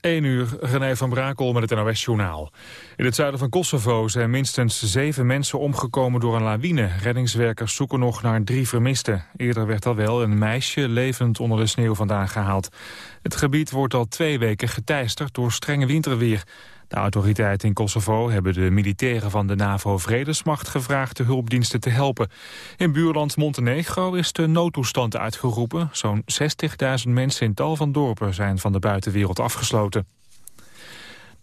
1 uur, René van Brakel met het NOS-journaal. In het zuiden van Kosovo zijn minstens zeven mensen omgekomen door een lawine. Reddingswerkers zoeken nog naar drie vermisten. Eerder werd al wel een meisje levend onder de sneeuw vandaan gehaald. Het gebied wordt al twee weken geteisterd door strenge winterweer. De autoriteiten in Kosovo hebben de militairen van de NAVO-vredesmacht gevraagd de hulpdiensten te helpen. In buurland Montenegro is de noodtoestand uitgeroepen. Zo'n 60.000 mensen in tal van dorpen zijn van de buitenwereld afgesloten.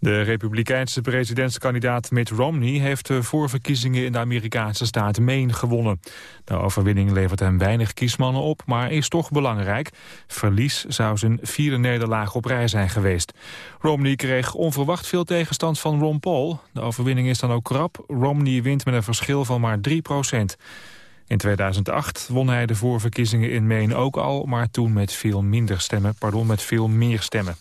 De republikeinse presidentskandidaat Mitt Romney heeft de voorverkiezingen in de Amerikaanse staat Maine gewonnen. De overwinning levert hem weinig kiesmannen op, maar is toch belangrijk. Verlies zou zijn vierde nederlaag op rij zijn geweest. Romney kreeg onverwacht veel tegenstand van Ron Paul. De overwinning is dan ook krap. Romney wint met een verschil van maar 3 procent. In 2008 won hij de voorverkiezingen in Maine ook al, maar toen met veel minder stemmen, pardon, met veel meer stemmen.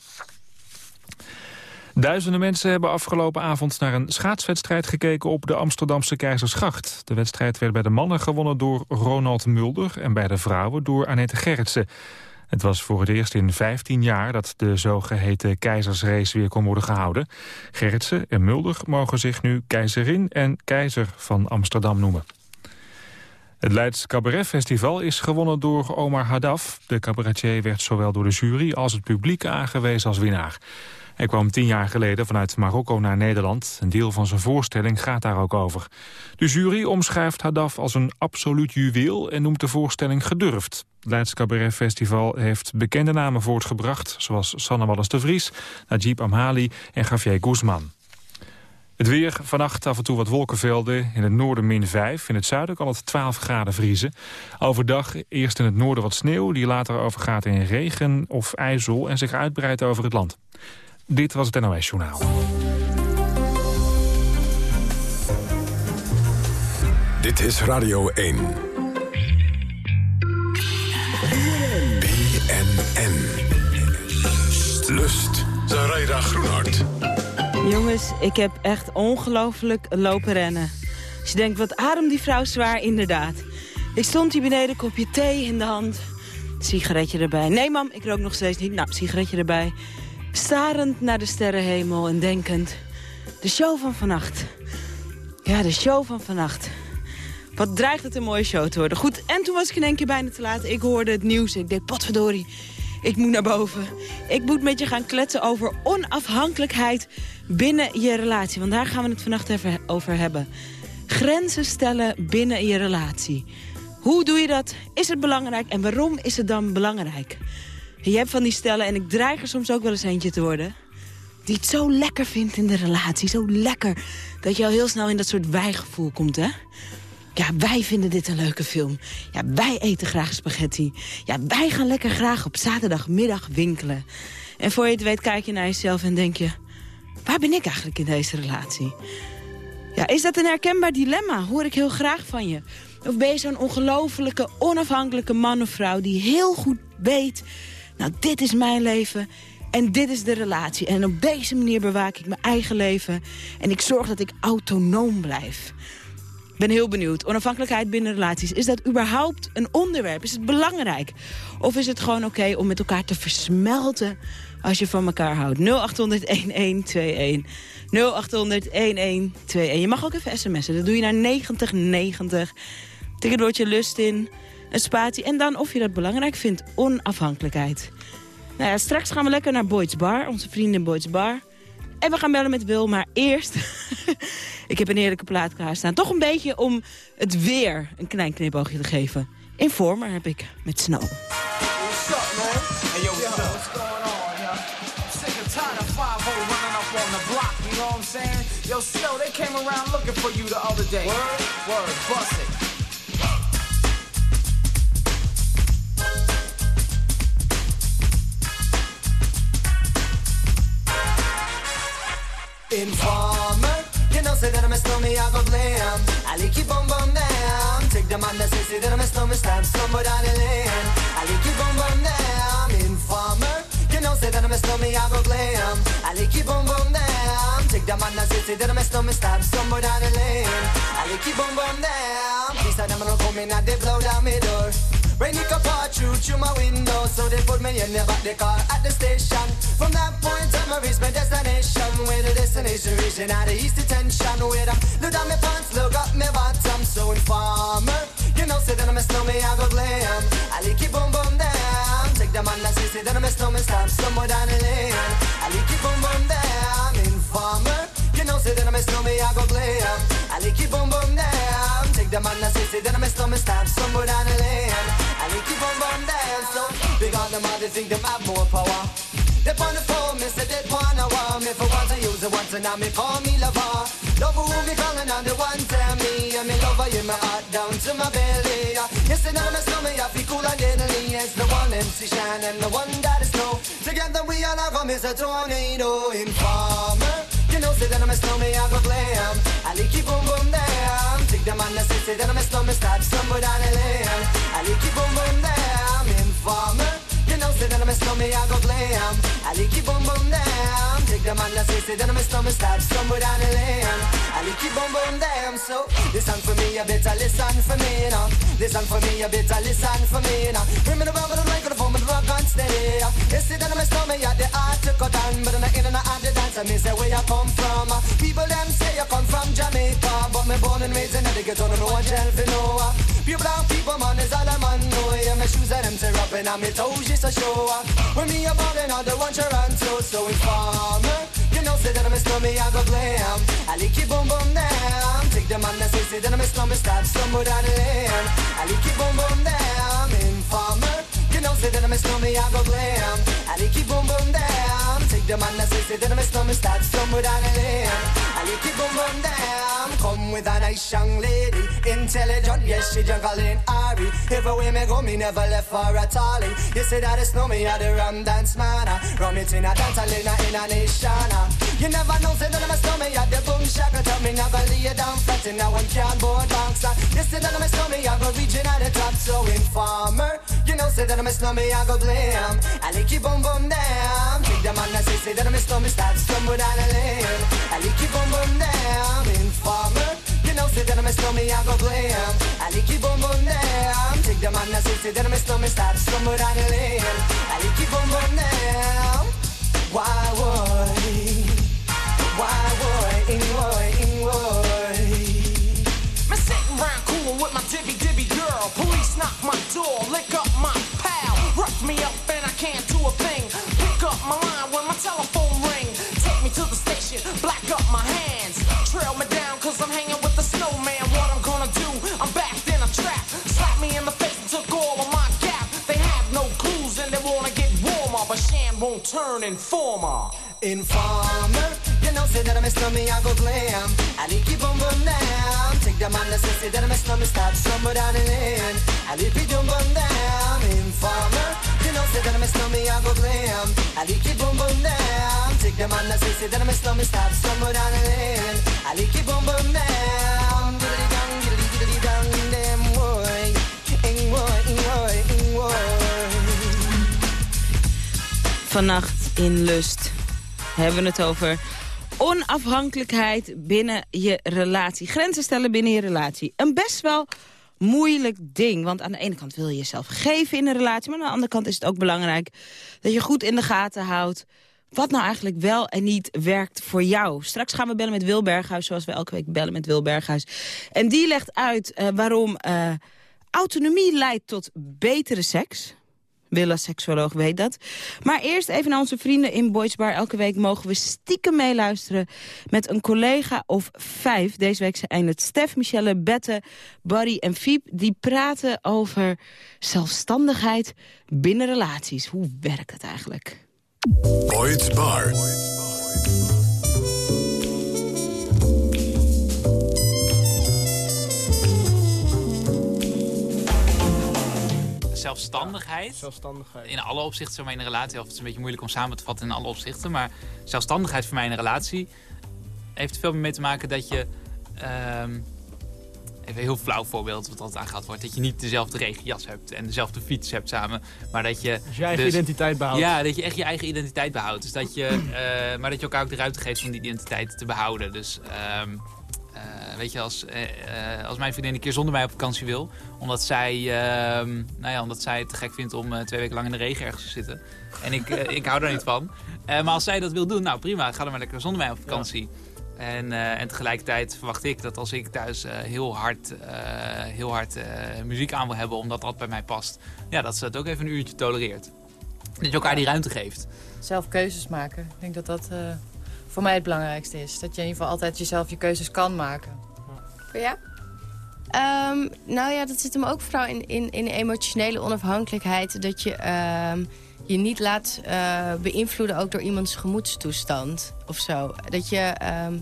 Duizenden mensen hebben afgelopen avond naar een schaatswedstrijd gekeken op de Amsterdamse Keizersgracht. De wedstrijd werd bij de mannen gewonnen door Ronald Mulder en bij de vrouwen door Annette Gerritsen. Het was voor het eerst in 15 jaar dat de zogeheten keizersrace weer kon worden gehouden. Gerritsen en Mulder mogen zich nu keizerin en keizer van Amsterdam noemen. Het Leids Cabaret Festival is gewonnen door Omar Haddaf. De cabaretier werd zowel door de jury als het publiek aangewezen als winnaar. Hij kwam tien jaar geleden vanuit Marokko naar Nederland. Een deel van zijn voorstelling gaat daar ook over. De jury omschrijft Haddaf als een absoluut juweel... en noemt de voorstelling gedurfd. Het Leids Cabaret Festival heeft bekende namen voortgebracht... zoals Sanne Wallis de Vries, Najib Amhali en Javier Guzman. Het weer, vannacht af en toe wat wolkenvelden. In het noorden min 5, in het zuiden kan het 12 graden vriezen. Overdag eerst in het noorden wat sneeuw... die later overgaat in regen of ijzel en zich uitbreidt over het land. Dit was het NOS Journaal. Dit is Radio 1. BNN. Lust. Zaraida Groenhart. Jongens, ik heb echt ongelooflijk lopen rennen. Als je denkt, wat adem die vrouw zwaar, inderdaad. Ik stond hier beneden, kopje thee in de hand. Sigaretje erbij. Nee, mam, ik rook nog steeds niet. Nou, sigaretje erbij. Starend naar de sterrenhemel en denkend... De show van vannacht. Ja, de show van vannacht. Wat dreigt het een mooie show te worden. Goed, en toen was ik in één keer bijna te laat. Ik hoorde het nieuws. Ik denk, potverdorie, ik moet naar boven. Ik moet met je gaan kletsen over onafhankelijkheid binnen je relatie. Want daar gaan we het vannacht even over hebben. Grenzen stellen binnen je relatie. Hoe doe je dat? Is het belangrijk? En waarom is het dan belangrijk? Je hebt van die stellen, en ik dreig er soms ook wel eens eentje te worden... die het zo lekker vindt in de relatie. Zo lekker dat je al heel snel in dat soort wijgevoel komt, hè? Ja, wij vinden dit een leuke film. Ja, wij eten graag spaghetti. Ja, wij gaan lekker graag op zaterdagmiddag winkelen. En voor je het weet kijk je naar jezelf en denk je... waar ben ik eigenlijk in deze relatie? Ja, is dat een herkenbaar dilemma? Hoor ik heel graag van je. Of ben je zo'n ongelofelijke, onafhankelijke man of vrouw... die heel goed weet nou, dit is mijn leven en dit is de relatie. En op deze manier bewaak ik mijn eigen leven. En ik zorg dat ik autonoom blijf. Ik ben heel benieuwd. Onafhankelijkheid binnen relaties. Is dat überhaupt een onderwerp? Is het belangrijk? Of is het gewoon oké om met elkaar te versmelten als je van elkaar houdt? 0800-1121. 0800-1121. Je mag ook even sms'en. Dat doe je naar 9090. Tik het woordje lust in een spatie. En dan of je dat belangrijk vindt, onafhankelijkheid. Nou ja, straks gaan we lekker naar Boyd's Bar, onze vrienden Boyd's Bar. En we gaan bellen met Wil, maar eerst... ik heb een heerlijke plaat klaarstaan. Toch een beetje om het weer een klein knipoogje te geven. Informer heb ik met Snow. What's up, man? Of tired of 5 running up on the you know what I'm saying? Yo, Snow, they came around looking for you the other day. Word? Word, bust it. Informer, you know say that I'm a stormy, I go blame. I like you bum bum down. Take the man that says say that I'm a stormy, stab somebody down the lane. I like you bum bum down. Informer, you know say that I'm a stormy, I go blame. I like you bum bum down. Take the man that says say that I'm a stormy, stab somebody down the lane. I like you bum bum down. Them gonna come in and they blow down my door. Rain it pour through my window, so they put me in the back the car at the station. From that point on, I the destination, reaching out the east detention with a look down my pants, look up my bottom, so informer. You know, say that I'm a snowman, I go glam. I like it boom boom down. Take the man that say, that I'm a snowman, stop somewhere down the lane. I like it boom boom down. Informer. You know, say that I'm a snowman, I go glam. I like it boom boom down. Take the man say, say that I'm a snowman, stop somewhere down the lane. It boom boom down. So big on them, they think them have more power. They on the phone, me say they wanna want me for once I use it once and now me call me lover. Love who me calling on the one tell me and me lover in my heart down to my belly. Yes, and now my stomach I feel cool and deadly. It's the one MC Shine and the one that is snow. Together we all have a tornado informer. You know, say that I'm a snowman, I go glam. I like it boom boom down. Take the man that say, say that I'm a snowman, start somewhere down the lane. I like it boom boom down. Informer. Know, say that I'm a snowman, I go glam. I like it boom boom down. Take the man that say, say that I'm a snowman, start somewhere down the lane. I like it boom boom down. So listen for me, you better listen for me now. Listen for me, you better listen for me now. Bring me the rubber, the microphone, the rock and steady. You see that I'm a snowman, yeah, the art to cut down, but I'm not in and out the dance. I miss where you come from. People them say you come from Jamaica, but me born and raised in the ghetto, don't know what you know. Pure brown people, man, is all I'm on. know. Yeah, my shoes and them tear up and I'm toes just a show. When me a ballin' on the one Toronto, so informer. You know, say that I'm a snowman, I go glam. I like it boom boom down. Take the man that say, say that I'm a snowman, start somewhere down the lane. I like it boom boom down. Informer. You know, say that I'm a snowman, I go glam. I like it boom boom down. Take the man that say, say that I'm a snowman, start somewhere down the lane. I like it boom boom down. Come with a nice young lady, intelligent, yes, she juggling Ari. Everywhere me go, me never left for a tally. You say that it's no me, I the rum dance man. Rum it in a dance, I in a, in a nation. You never know, say that I'm a snowman, I the boom shaka. Tell me never lay it down flat in a one cardboard box. You say that I'm a snowman, I go reaching at the top, so informer. You know, say that I'm a snowman, I go blam. I like it boom boom down. Take the man that say, say that I'm a snowman, start stumble down the lane. I like it boom boom down. Informer. You know, say that I'm a snowman, I go blam. I like it boom boom down. Take the man that say, say that I'm a snowman, start stumble down the lane. I like down. Turn informer. Informer, you know, say that I'm a snowman, I go glam. I like it boom boom down. Take the man that say, that I'm a snowman, start somewhere down the lane. I like it boom boom down. Informer, you know, say that I'm a snowman, I go glam. I like it boom boom down. Take the man that say, that I'm a snowman, start somewhere down the lane. I like it boom boom down. Vannacht in Lust hebben we het over onafhankelijkheid binnen je relatie. Grenzen stellen binnen je relatie. Een best wel moeilijk ding. Want aan de ene kant wil je jezelf geven in een relatie... maar aan de andere kant is het ook belangrijk dat je goed in de gaten houdt... wat nou eigenlijk wel en niet werkt voor jou. Straks gaan we bellen met Wil Berghuis, zoals we elke week bellen met Wil Berghuis. En die legt uit uh, waarom uh, autonomie leidt tot betere seks... Willa, seksuoloog, weet dat. Maar eerst even naar onze vrienden in Boys Bar. Elke week mogen we stiekem meeluisteren met een collega of vijf. Deze week zijn het Stef, Michelle, Bette, Barry en Fiep. Die praten over zelfstandigheid binnen relaties. Hoe werkt het eigenlijk? Boyd's Bar. Zelfstandigheid. Zelfstandigheid. In alle opzichten, zeg maar in een relatie, of het is een beetje moeilijk om samen te vatten in alle opzichten. Maar zelfstandigheid voor mij in een relatie heeft veel meer mee te maken dat je. ehm, even een heel flauw voorbeeld wat altijd aangehaald wordt. Dat je niet dezelfde regenjas hebt en dezelfde fiets hebt samen. Maar dat je... Dus je eigen dus- identiteit behoudt. Ja, dat je echt je eigen identiteit behoudt. Dus dat je, eh, maar dat je elkaar ook de ruimte geeft om die identiteit te behouden. Dus ehm, Eh, weet je, als, eh, eh, als mijn vriendin een keer zonder mij op vakantie wil... omdat zij, ehm, nou ja, omdat zij het te gek vindt om twee weken lang in de regen ergens te zitten... en ik, ik hou daar niet van. Maar als zij dat wil doen, nou prima, ga dan maar lekker zonder mij op vakantie. En, en tegelijkertijd verwacht ik dat als ik thuis heel hard, heel hard muziek aan wil hebben... omdat dat bij mij past, ja, dat ze het ook even een uurtje tolereert. Dat je elkaar die ruimte geeft. Zelf keuzes maken. Ik denk dat dat voor mij het belangrijkste is. Dat je in ieder geval altijd jezelf je keuzes kan maken. Voor jou? Ehm, nou ja, dat zit hem ook vooral in, in, in emotionele onafhankelijkheid. Dat je ehm, je niet laat eh, beïnvloeden ook door iemands gemoedstoestand of zo. Dat je, ehm,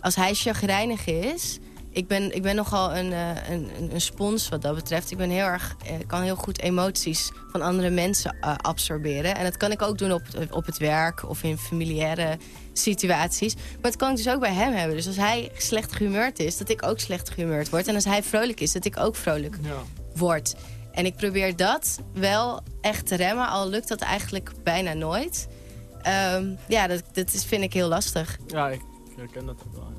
als hij chagrijnig is... Ik ben, ik ben nogal een, eh, een, een, een spons wat dat betreft. Ik ben heel erg, eh, kan heel goed emoties van andere mensen eh, absorberen. En dat kan ik ook doen op, het- op het werk of in familiaire situaties. Maar het kan ik dus ook bij hem hebben. Dus als hij slecht gehumeurd is, dat ik ook slecht gehumeurd word. En als hij vrolijk is, dat ik ook vrolijk word. En ik probeer dat wel echt te remmen, al lukt dat eigenlijk bijna nooit. Ehm, ja, dat, dat is, vind ik heel lastig. Ja, ik herken dat ook wel.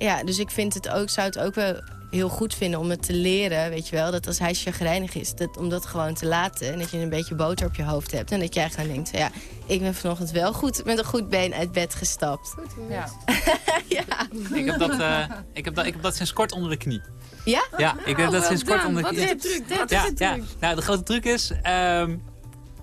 Ja. Dus ik vind het ook, zou het ook wel heel goed vinden om het te leren, weet je wel. Dat als hij chagrijnig is, dat, om dat gewoon te laten. En dat je een beetje boter op je hoofd hebt. En dat jij gewoon denkt, ja, ik ben vanochtend wel goed met een goed been uit bed gestapt. Ja. ja. Ik heb dat, eh, ik heb dat, ik heb dat sinds kort onder de knie. Ja? Ja, ik heb dat sinds kort onder de Wat knie. is de truc? Wat ja, is de ja. truc? Nou, de grote truc is... ehm,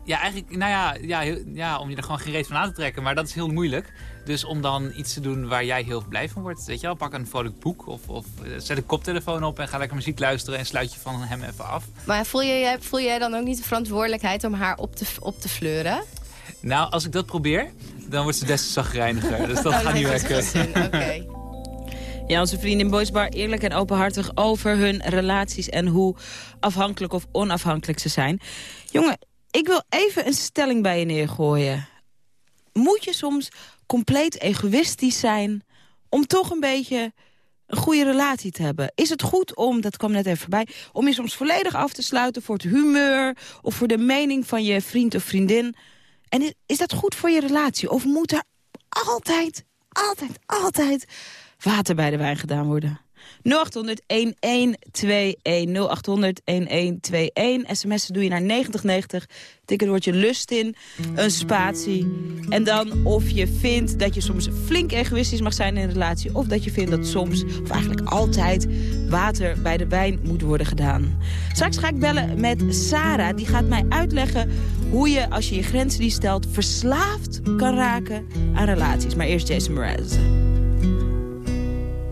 ja, eigenlijk, nou ja, ja, ja, om je er gewoon geen reet van aan te trekken. Maar dat is heel moeilijk. Dus om dan iets te doen waar jij heel blij van wordt. Weet je wel, pak een vrolijk boek. Of, of eh, zet een koptelefoon op en ga lekker muziek luisteren. En sluit je van hem even af. Maar voel, je, voel jij dan ook niet de verantwoordelijkheid om haar op te, op te fleuren? Nou, als ik dat probeer, dan wordt ze des te zagrijniger. Dus dat Oh, gaat niet werken. Oké. Ja, onze vrienden in Boys Bar eerlijk en openhartig over hun relaties... en hoe afhankelijk of onafhankelijk ze zijn. Jongen, ik wil even een stelling bij je neergooien. Moet je soms compleet egoïstisch zijn... om toch een beetje een goede relatie te hebben? Is het goed om, dat kwam net even voorbij... om je soms volledig af te sluiten voor het humeur... of voor de mening van je vriend of vriendin? En is, is dat goed voor je relatie? Of moet er altijd, altijd, altijd water bij de wijn gedaan worden. 0800 1121 0800 1121 sms'en doe je naar 9090. Tik het woordje lust in, een spatie. En dan of je vindt dat je soms flink egoïstisch mag zijn in een relatie... of dat je vindt dat soms, of eigenlijk altijd... water bij de wijn moet worden gedaan. Straks ga ik bellen met Sarah. Die gaat mij uitleggen hoe je, als je je grenzen niet stelt... verslaafd kan raken aan relaties. Maar eerst Jason Mraz.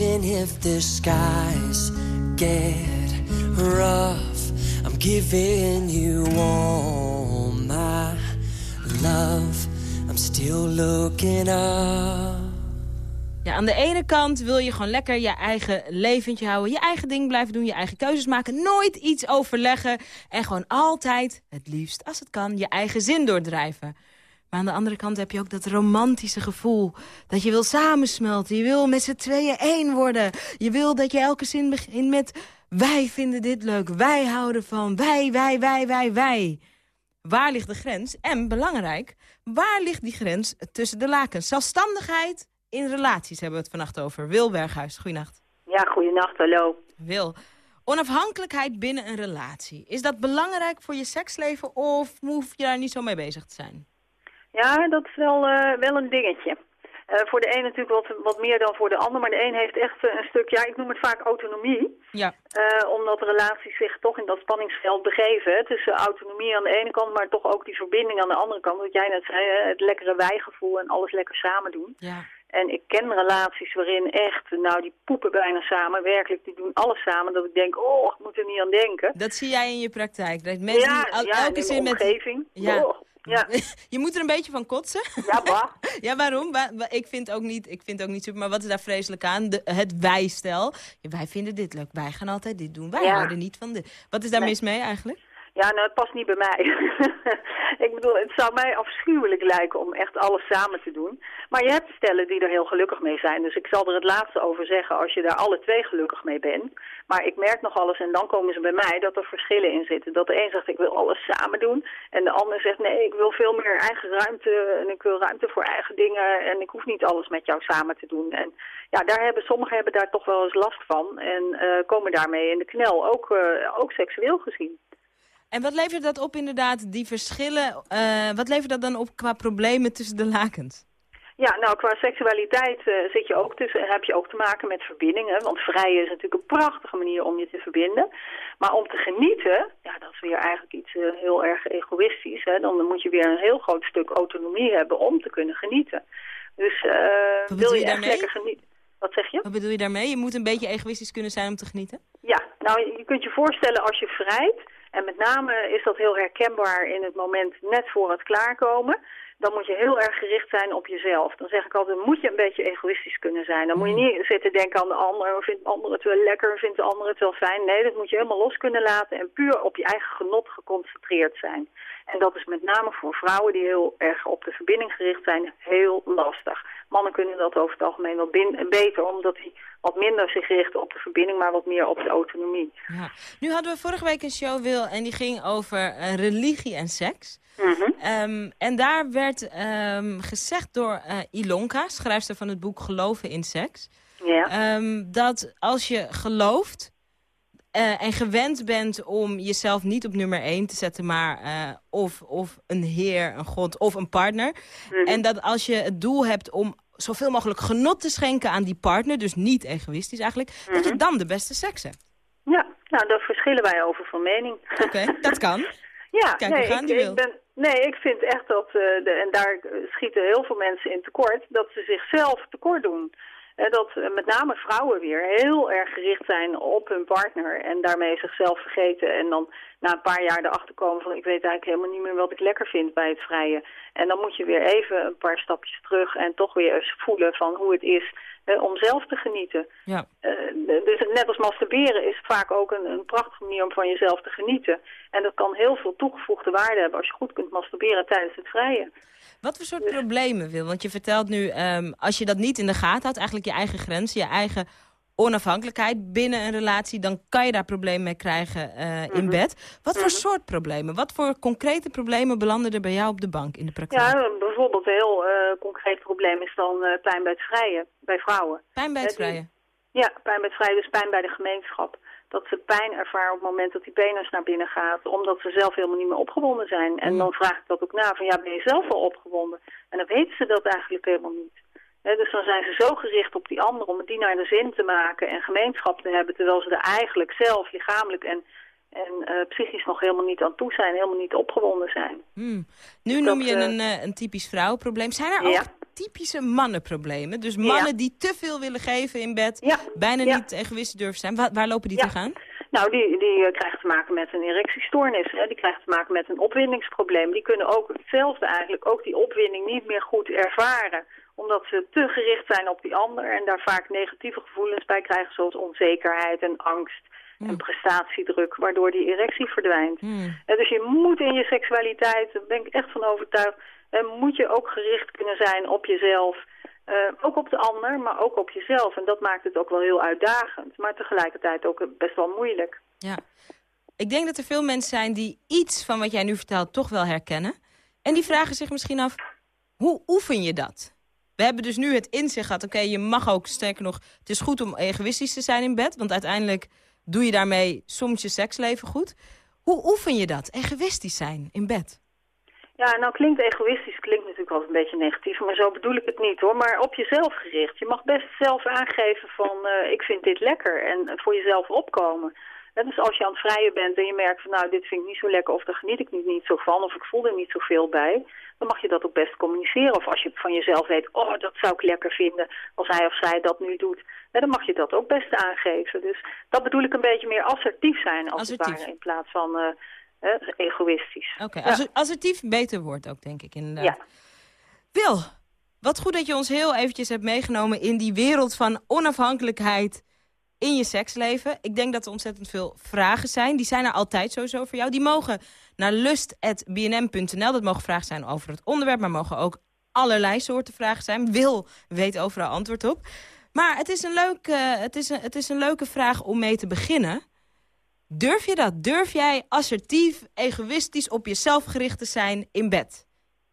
Even if the skies get rough. I'm giving you all my love. I'm still looking up. Ja, aan de ene kant wil je gewoon lekker je eigen leventje houden. Je eigen ding blijven doen, je eigen keuzes maken. Nooit iets overleggen. En gewoon altijd, het liefst als het kan, je eigen zin doordrijven. Maar aan de andere kant heb je ook dat romantische gevoel. Dat je wil samensmelten. Je wil met z'n tweeën één worden. Je wil dat je elke zin begint met... Wij vinden dit leuk. Wij houden van. Wij, wij, wij, wij, wij. Waar ligt de grens? En belangrijk, waar ligt die grens tussen de lakens? Zelfstandigheid in relaties hebben we het vannacht over. Wil Berghuis, goeienacht. Ja, goeienacht, hallo. Wil. Onafhankelijkheid binnen een relatie. Is dat belangrijk voor je seksleven of hoef je daar niet zo mee bezig te zijn? Ja, dat is wel, eh, wel een dingetje. Eh, voor de een natuurlijk wat, wat meer dan voor de ander, maar de een heeft echt eh, een stuk, ja, ik noem het vaak autonomie. Ja. Omdat relaties zich toch in dat spanningsveld begeven. Hè, tussen autonomie aan de ene kant, maar toch ook die verbinding aan de andere kant. Wat jij net zei, hè, het lekkere wijgevoel en alles lekker samen doen. Ja. En ik ken relaties waarin echt, nou die poepen bijna samen, werkelijk, die doen alles samen. Dat ik denk, oh, ik moet er niet aan denken. Dat zie jij in je praktijk. Dat mensen ja, die al- ja, in elke zin met... omgeving. Ja. Oh, ja. je moet er een beetje van kotsen. Ja, ja, waarom? Wa- wa- ik, vind ook niet, ik vind ook niet super, maar wat is daar vreselijk aan? De, het wij-stel. Ja, wij vinden dit leuk, wij gaan altijd dit doen. Wij Ja. houden niet van dit. Wat is daar Nee. mis mee eigenlijk? Ja, nou, het past niet bij mij. ik bedoel, het zou mij afschuwelijk lijken om echt alles samen te doen. Maar je hebt stellen die er heel gelukkig mee zijn. Dus ik zal er het laatste over zeggen als je daar alle twee gelukkig mee bent. Maar ik merk nog alles en dan komen ze bij mij dat er verschillen in zitten. Dat de een zegt ik wil alles samen doen. En de ander zegt nee, ik wil veel meer eigen ruimte. En ik wil ruimte voor eigen dingen. En ik hoef niet alles met jou samen te doen. En ja, daar hebben, sommigen hebben daar toch wel eens last van. En eh, komen daarmee in de knel. Ook, eh, ook seksueel gezien. En wat levert dat op inderdaad, die verschillen? eh, wat levert dat dan op qua problemen tussen de lakens? Ja, nou qua seksualiteit eh, zit je ook tussen, heb je ook te maken met verbindingen. Want vrijen is natuurlijk een prachtige manier om je te verbinden. Maar om te genieten, ja, dat is weer eigenlijk iets eh, heel erg egoïstisch. Hè? Dan moet je weer een heel groot stuk autonomie hebben om te kunnen genieten. Dus bedoel wil je je echt lekker genieten. Wat zeg je? Wat bedoel je daarmee? Je moet een beetje egoïstisch kunnen zijn om te genieten? Ja, nou je kunt je voorstellen als je vrijt, en met name is dat heel herkenbaar in het moment net voor het klaarkomen, dan moet je heel erg gericht zijn op jezelf. Dan zeg ik altijd, dan moet je een beetje egoïstisch kunnen zijn. Dan moet je niet zitten denken aan de ander, vindt de ander het wel lekker, vindt de ander het wel fijn. Nee, dat moet je helemaal los kunnen laten en puur op je eigen genot geconcentreerd zijn. En dat is met name voor vrouwen die heel erg op de verbinding gericht zijn, heel lastig. Mannen kunnen dat over het algemeen wel beter, omdat die wat minder zich richten op de verbinding, maar wat meer op de autonomie. Ja. Nu hadden we vorige week een show, Wil, en die ging over eh, religie en seks. Mhm. Ehm, en daar werd ehm, gezegd door eh, Ilonka, schrijfster van het boek Geloven in Seks... Ja. ehm, dat als je gelooft eh, en gewend bent om jezelf niet op nummer 1 te zetten... maar eh, of, of een heer, een god of een partner... en dat als je het doel hebt om zoveel mogelijk genot te schenken aan die partner... dus niet egoïstisch eigenlijk, dat je dan de beste seks hebt. Ja, nou daar verschillen wij over van mening. Oké, dat kan. Ja, Kijk, nee, gaan ik, ben, nee, ik vind echt dat, eh, de, en daar schieten heel veel mensen in tekort, dat ze zichzelf tekort doen. Dat eh, met name vrouwen weer heel erg gericht zijn op hun partner en daarmee zichzelf vergeten. En dan na een paar jaar erachter komen van ik weet eigenlijk helemaal niet meer wat ik lekker vind bij het vrije. En dan moet je weer even een paar stapjes terug en toch weer eens voelen van hoe het is om zelf te genieten. Ja. Eh, dus net als masturberen is vaak ook een, een prachtige manier om van jezelf te genieten. En dat kan heel veel toegevoegde waarde hebben als je goed kunt masturberen tijdens het vrije. Wat voor soort problemen wil? Want je vertelt nu, ehm, als je dat niet in de gaten houdt, eigenlijk je eigen grenzen, je eigen onafhankelijkheid binnen een relatie, dan kan je daar problemen mee krijgen eh, in Mhm. bed. Wat voor Mhm. soort problemen? Wat voor concrete problemen belanden er bij jou op de bank in de praktijk? Ja, bijvoorbeeld een heel eh, concreet probleem is dan eh, pijn bij het vrije, bij vrouwen. Pijn bij het Eh, die- vrije. Ja, pijn bij het vrije, dus pijn bij de gemeenschap. Dat ze pijn ervaren op het moment dat die penis naar binnen gaat, omdat ze zelf helemaal niet meer opgewonden zijn. En Mm. dan vraag ik dat ook na, van ja, ben je zelf wel opgewonden? En dan weten ze dat eigenlijk helemaal niet. Dus dan zijn ze zo gericht op die ander om het die naar de zin te maken en gemeenschap te hebben, terwijl ze er eigenlijk zelf lichamelijk en, en eh, psychisch nog helemaal niet aan toe zijn, helemaal niet opgewonden zijn. Hmm. Nu Dat, noem je eh, een, eh, een typisch vrouwenprobleem. Zijn er Ja. ook typische mannenproblemen? Dus mannen die te veel willen geven in bed, bijna niet egoïstisch durven zijn. Waar, waar lopen die Ja. tegenaan? Nou, die, die krijgen te maken met een erectiestoornis. Hè. Die krijgen te maken met een opwindingsprobleem. Die kunnen ook hetzelfde eigenlijk, ook die opwinding niet meer goed ervaren. Omdat ze te gericht zijn op die ander en daar vaak negatieve gevoelens bij krijgen. Zoals onzekerheid en angst en prestatiedruk, waardoor die erectie verdwijnt. Eh, dus je moet in je seksualiteit, daar ben ik echt van overtuigd, eh, moet je ook gericht kunnen zijn op jezelf. Eh, ook op de ander, maar ook op jezelf. En dat maakt het ook wel heel uitdagend. Maar tegelijkertijd ook best wel moeilijk. Ja. Ik denk dat er veel mensen zijn die iets van wat jij nu vertelt toch wel herkennen. En die vragen zich misschien af, hoe oefen je dat? We hebben dus nu het inzicht gehad, oké, je mag ook, sterker nog... het is goed om egoïstisch te zijn in bed, want uiteindelijk doe je daarmee soms je seksleven goed. Hoe oefen je dat, egoïstisch zijn in bed? Ja, nou klinkt egoïstisch, klinkt natuurlijk wel een beetje negatief, maar zo bedoel ik het niet hoor. Maar op jezelf gericht. Je mag best zelf aangeven van eh, ik vind dit lekker en voor jezelf opkomen. Dus als je aan het vrijen bent en je merkt van nou dit vind ik niet zo lekker of daar geniet ik niet, niet zo van of ik voel er niet zoveel bij. Dan mag je dat ook best communiceren. Of als je van jezelf weet, oh dat zou ik lekker vinden als hij of zij dat nu doet. dan mag je dat ook best aangeven. Dus dat bedoel ik een beetje meer assertief zijn als het ware in plaats van eh, egoïstisch. Oké, Ja. assertief beter woord ook, denk ik inderdaad. Ja. Wil, wat goed dat je ons heel eventjes hebt meegenomen in die wereld van onafhankelijkheid in je seksleven. Ik denk dat er ontzettend veel vragen zijn. Die zijn er altijd sowieso voor jou. Die mogen naar lust.bnm.nl. Dat mogen vragen zijn over het onderwerp, maar mogen ook allerlei soorten vragen zijn. Wil weet overal antwoord op. Maar het is, een leuk, eh, het, is een, het is een leuke vraag om mee te beginnen. Durf je dat? Durf jij assertief, egoïstisch op jezelf gericht te zijn in bed?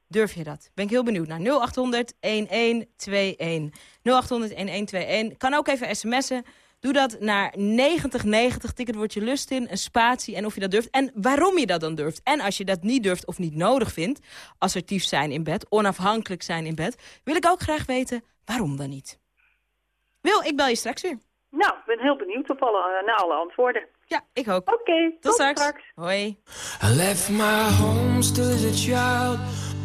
Durf je dat? Ben ik heel benieuwd naar 0800 1121. 0800 1121. Kan ook even sms'en. Doe dat naar 9090. Tik het woordje lust in, een spatie en of je dat durft. En waarom je dat dan durft. En als je dat niet durft of niet nodig vindt, assertief zijn in bed, onafhankelijk zijn in bed, wil ik ook graag weten waarom dan niet. Wil, ik bel je straks weer. Nou, ik ben heel benieuwd op alle, naar alle antwoorden. Ja, ik ook. Oké, tot, straks. Hoi. I left my home still as a child.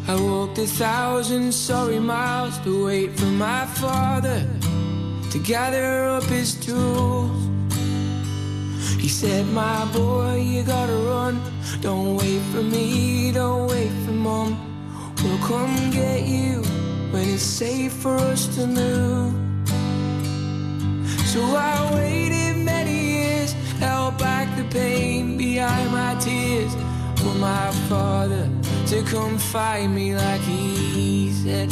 I walked a thousand sorry miles to wait for my father to gather up his tools. He said, My boy, you gotta run. Don't wait for me, don't wait for mom. We'll come get you when it's safe for us to move. So I waited many years, held back the pain behind my tears for my father to come find me like he said.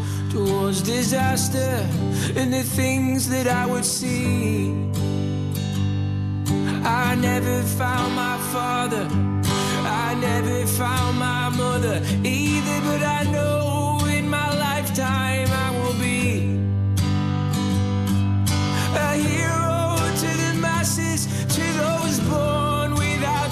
towards disaster and the things that I would see. I never found my father, I never found my mother either, but I know in my lifetime I will be a hero to the masses, to those born without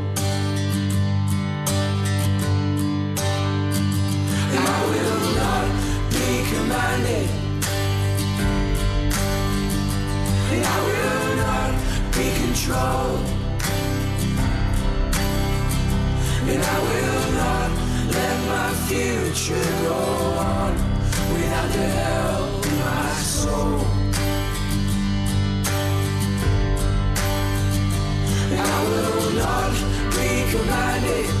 And I will not be commanded. And I will not be controlled. And I will not let my future go on without the help of my soul. I will not be commanded.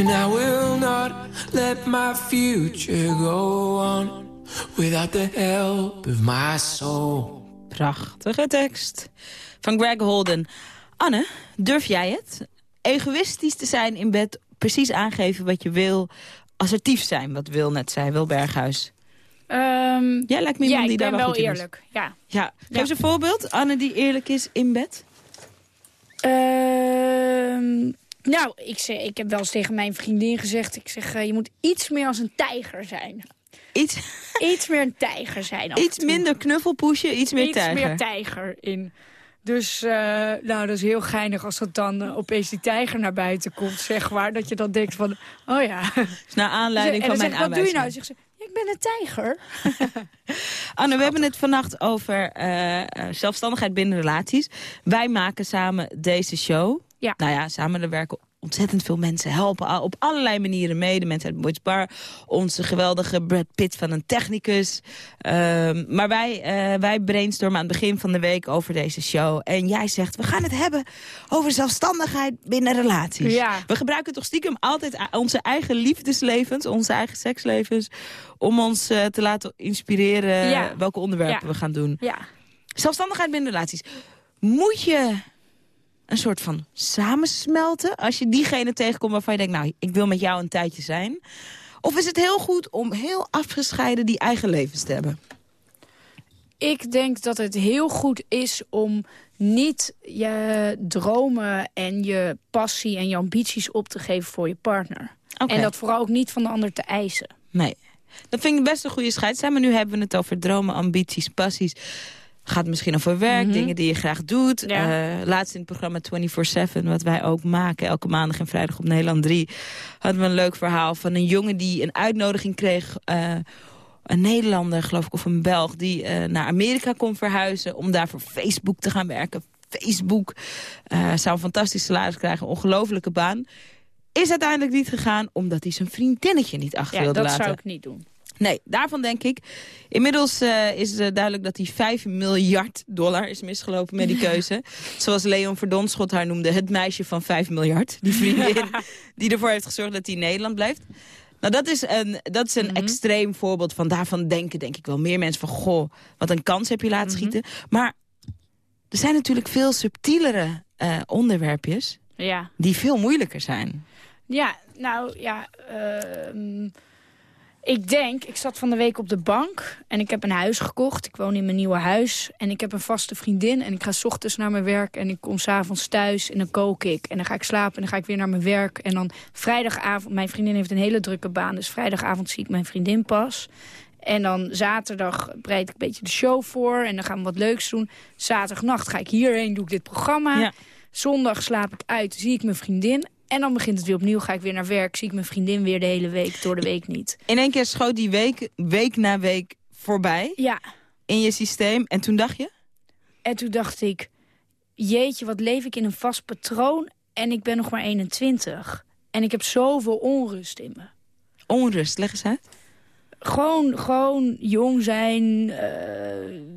And I will not let my future go on without the help of my soul. Prachtige tekst van Greg Holden. Anne, durf jij het? Egoïstisch te zijn in bed, precies aangeven wat je wil. Assertief zijn, wat Wil net zei, Wil Berghuis. Ehm, Jij lijkt me ja, iemand die daar wel wel goed in is. eerlijk. Ja. Ja, geef Ja. eens een voorbeeld. Anne die eerlijk is in bed. Ehm, nou, ik, zeg, ik heb wel eens tegen mijn vriendin gezegd... ik zeg, eh, je moet iets meer als een tijger zijn. Iets, Iets meer een tijger zijn. iets minder knuffelpoesje, iets meer iets tijger. meer tijger in. Dus eh, nou, dat is heel geinig als dat dan eh, opeens die tijger naar buiten komt, zeg maar. Dat je dan denkt van, oh ja. Dus naar aanleiding van mijn zeg ik, wat doe je nou? aanwijzing. Zegt ze, ik ben een tijger. Anne, we hebben het vannacht over zelfstandigheid binnen relaties. Wij maken samen deze show. Ja. Nou ja, samen er werken ontzettend veel mensen helpen op allerlei manieren mee. De mensen uit Boyd's Bar, onze geweldige Brad Pitt van een technicus. Ehm, maar wij, eh, wij brainstormen aan het begin van de week over deze show. En jij zegt, we gaan het hebben over zelfstandigheid binnen relaties. Ja. We gebruiken toch stiekem altijd onze eigen liefdeslevens, onze eigen sekslevens... om ons eh, te laten inspireren Ja. welke onderwerpen Ja. we gaan doen. Ja. Zelfstandigheid binnen relaties. Moet je een soort van samensmelten als je diegene tegenkomt waarvan je denkt... nou, ik wil met jou een tijdje zijn? Of is het heel goed om heel afgescheiden die eigen levens te hebben? Ik denk dat het heel goed is om niet je dromen en je passie en je ambities op te geven voor je partner. Oké. En dat vooral ook niet van de ander te eisen. Nee. Dat vind ik best een goede scheidslijn. Maar nu hebben we het over dromen, ambities, passies. Gaat misschien over werk, Mhm. dingen die je graag doet. Ja. Eh, laatst in het programma 24-7, wat wij ook maken... elke maandag en vrijdag op Nederland 3... hadden we een leuk verhaal van een jongen die een uitnodiging kreeg... eh, een Nederlander, geloof ik, of een Belg... die eh, naar Amerika kon verhuizen om daar voor Facebook te gaan werken. Facebook zou een fantastisch salaris krijgen, een ongelofelijke baan. Is uiteindelijk niet gegaan omdat hij zijn vriendinnetje niet achter Ja, wilde dat laten. zou ik niet doen. Nee, daarvan denk ik. Inmiddels eh, is het duidelijk dat hij 5 miljard dollar is misgelopen met die keuze. Zoals Leon Verdonschot haar noemde, het meisje van 5 miljard. Die vriendin die ervoor heeft gezorgd dat hij in Nederland blijft. Nou, dat is een, dat is een extreem voorbeeld van daarvan denken, denk ik wel. Meer mensen van, goh, wat een kans heb je laten schieten. Maar er zijn natuurlijk veel subtielere eh, onderwerpjes Ja. die veel moeilijker zijn. Ja, nou ja. ehm, ik denk, ik zat van de week op de bank en ik heb een huis gekocht. Ik woon in mijn nieuwe huis en ik heb een vaste vriendin. En ik ga 's ochtends naar mijn werk en ik kom s'avonds thuis en dan kook ik. En dan ga ik slapen en dan ga ik weer naar mijn werk. En dan vrijdagavond, mijn vriendin heeft een hele drukke baan. Dus vrijdagavond zie ik mijn vriendin pas. En dan zaterdag bereid ik een beetje de show voor. En dan gaan we wat leuks doen. Zaterdagnacht ga ik hierheen, doe ik dit programma. Ja. Zondag slaap ik uit, zie ik mijn vriendin. En dan begint het weer opnieuw, ga ik weer naar werk. Zie ik mijn vriendin weer de hele week, door de week niet. In één keer schoot die week, week na week voorbij Ja, in je systeem. En toen dacht je? en toen dacht ik... jeetje, wat leef ik in een vast patroon en ik ben nog maar 21. En ik heb zoveel onrust in me. Onrust, leg eens uit. Gewoon, gewoon jong zijn, eh,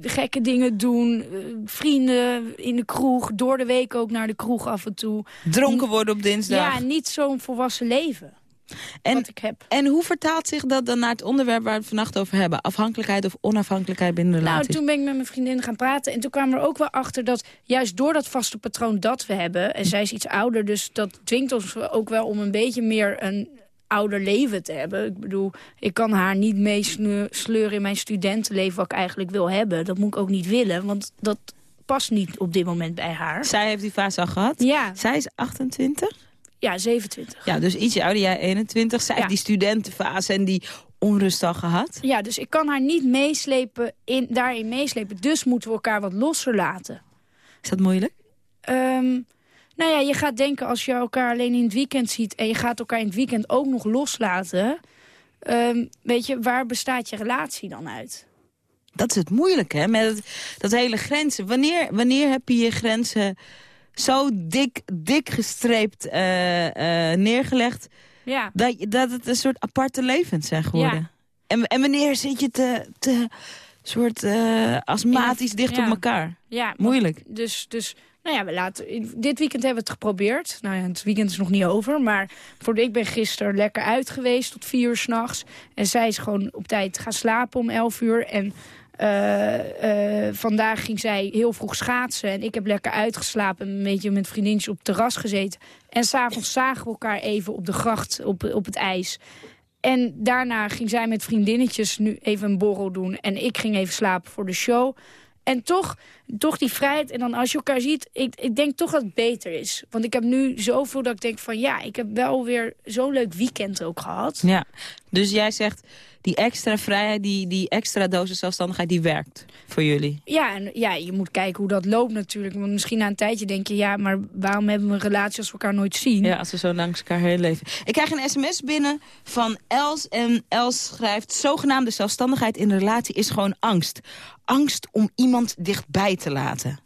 gekke dingen doen, eh, vrienden in de kroeg, door de week ook naar de kroeg af en toe. Dronken worden op dinsdag. Ja, niet zo'n volwassen leven. En, wat ik heb. en hoe vertaalt zich dat dan naar het onderwerp waar we het vannacht over hebben? Afhankelijkheid of onafhankelijkheid binnen de Nou, relaties? toen ben ik met mijn vriendin gaan praten. En toen kwamen we er ook wel achter dat juist door dat vaste patroon dat we hebben... en zij is iets ouder, dus dat dwingt ons ook wel om een beetje meer een ouder leven te hebben. Ik bedoel, ik kan haar niet meesleuren in mijn studentenleven... wat ik eigenlijk wil hebben. Dat moet ik ook niet willen, want dat past niet op dit moment bij haar. Zij heeft die fase al gehad? Ja. Zij is 28? Ja, 27. Ja, dus ietsje ouder, jij 21. Zij heeft die studentenfase en die onrust al gehad. Ja, dus ik kan haar niet meeslepen, in, daarin meeslepen. Dus moeten we elkaar wat losser laten. Is dat moeilijk? Ehm, nou ja, je gaat denken als je elkaar alleen in het weekend ziet... en je gaat elkaar in het weekend ook nog loslaten... ehm, weet je, waar bestaat je relatie dan uit? Dat is het moeilijke, hè? Met het, dat hele grenzen. Wanneer, wanneer heb je je grenzen zo dik, dik gestreept uh, uh, neergelegd... Ja. Dat, dat het een soort aparte levens zijn geworden? Ja. En, en wanneer zit je te, te soort uh, astmatisch dicht ja. op elkaar? Ja, Moeilijk. Dus, dus nou ja, we laten, dit weekend hebben we het geprobeerd. Nou ja, het weekend is nog niet over. Maar voor ik ben gisteren lekker uit geweest tot vier uur s'nachts. En zij is gewoon op tijd gaan slapen om elf uur. En uh, uh, vandaag ging zij heel vroeg schaatsen. En ik heb lekker uitgeslapen. Een beetje met vriendinnetjes op het terras gezeten. En s'avonds zagen we elkaar even op de gracht, op, op het ijs. En daarna ging zij met vriendinnetjes nu even een borrel doen. En ik ging even slapen voor de show. En toch, toch die vrijheid. En dan als je elkaar ziet, ik, ik denk toch dat het beter is. Want ik heb nu zoveel dat ik denk van ja, ik heb wel weer zo'n leuk weekend ook gehad. Ja, dus jij zegt die extra vrijheid, die, die extra dosis zelfstandigheid, die werkt voor jullie. Ja, en ja, je moet kijken hoe dat loopt natuurlijk. Want misschien na een tijdje denk je, ja, maar waarom hebben we een relatie als we elkaar nooit zien? Ja, als we zo langs elkaar heen leven. Ik krijg een sms binnen van Els en Els schrijft... zogenaamde zelfstandigheid in een relatie is gewoon angst. Angst om iemand dichtbij te laten.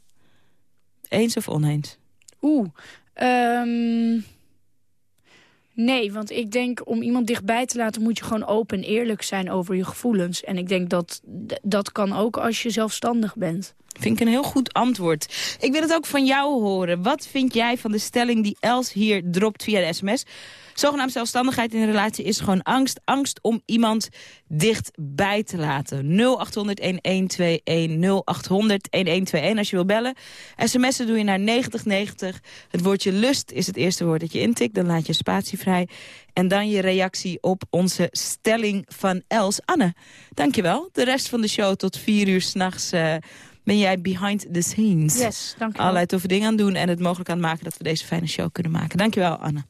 Eens of oneens? Oeh, um... Nee, want ik denk om iemand dichtbij te laten... moet je gewoon open en eerlijk zijn over je gevoelens. En ik denk dat dat kan ook als je zelfstandig bent. Vind ik een heel goed antwoord. Ik wil het ook van jou horen. Wat vind jij van de stelling die Els hier dropt via de sms? Zogenaamd zelfstandigheid in een relatie is gewoon angst. Angst om iemand dichtbij te laten. 0800-1121, 0800-1121 als je wil bellen. SMS'en doe je naar 9090. Het woordje lust is het eerste woord dat je intikt. Dan laat je spatie vrij. En dan je reactie op onze stelling van Els. Anne, dankjewel. De rest van de show tot vier uur s'nachts... Uh, ben jij behind the scenes. Yes, dankjewel. Allerlei toffe dingen aan doen en het mogelijk aan maken dat we deze fijne show kunnen maken. Dankjewel, Anne.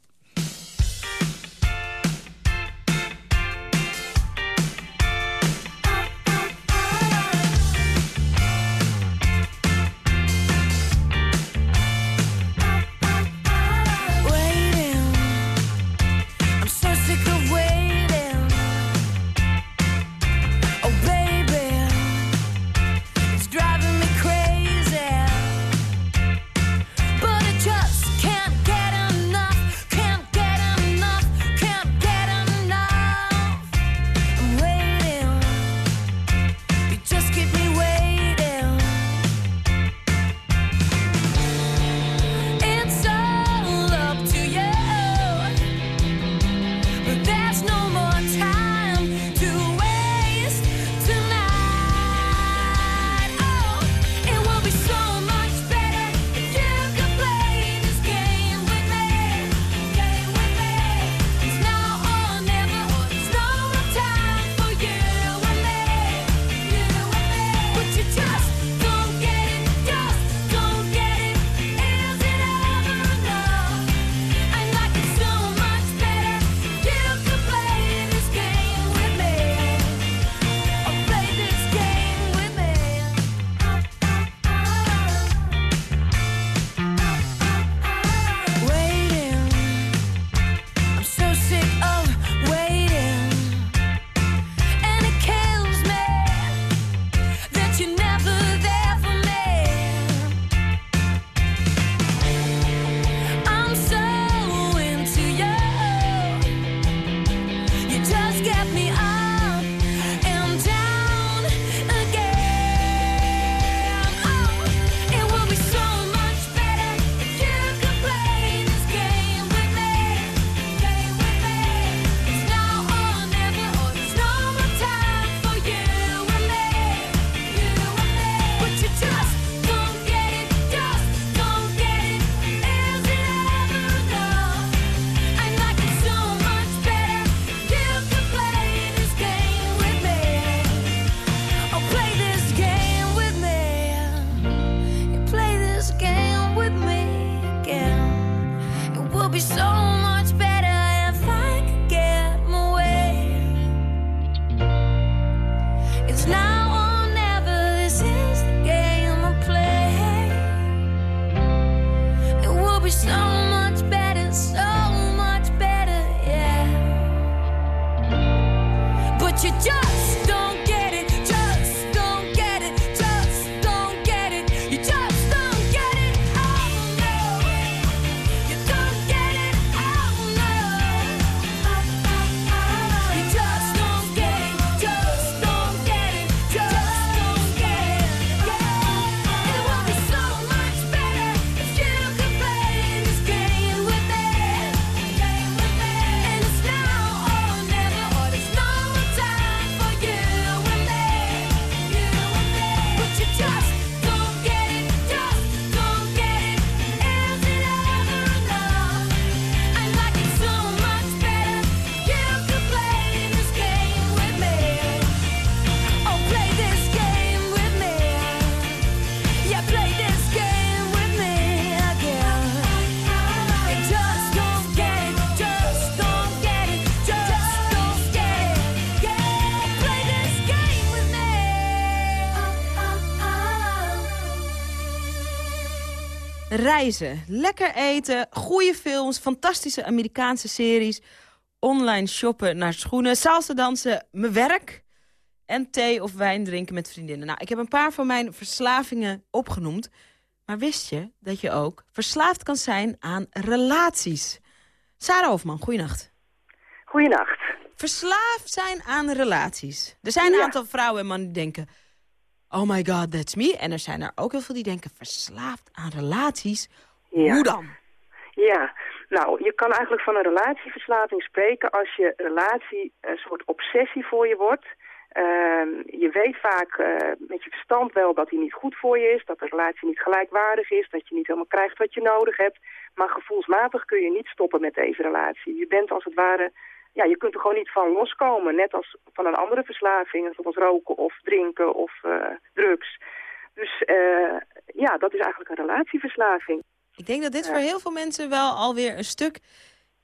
Reizen, lekker eten, goede films, fantastische Amerikaanse series... online shoppen naar schoenen, salsa dansen, mijn werk... en thee of wijn drinken met vriendinnen. Nou, ik heb een paar van mijn verslavingen opgenoemd... maar wist je dat je ook verslaafd kan zijn aan relaties? Sarah Hofman, goeienacht. Goeienacht. Verslaafd zijn aan relaties. Er zijn een Ja. aantal vrouwen en mannen die denken... oh my god, that's me. En er zijn er ook heel veel die denken... verslaafd aan relaties? Ja. Hoe dan? Ja, nou, je kan eigenlijk van een relatieverslaving spreken als je relatie een soort obsessie voor je wordt. Ehm, je weet vaak eh, met je verstand wel dat die niet goed voor je is, dat de relatie niet gelijkwaardig is, dat je niet helemaal krijgt wat je nodig hebt. Maar gevoelsmatig kun je niet stoppen met deze relatie. Je bent als het ware, ja, je kunt er gewoon niet van loskomen. Net als van een andere verslaving, zoals roken of drinken of eh, drugs. Dus eh, ja, dat is eigenlijk een relatieverslaving. Ik denk dat dit voor heel veel mensen wel alweer een stuk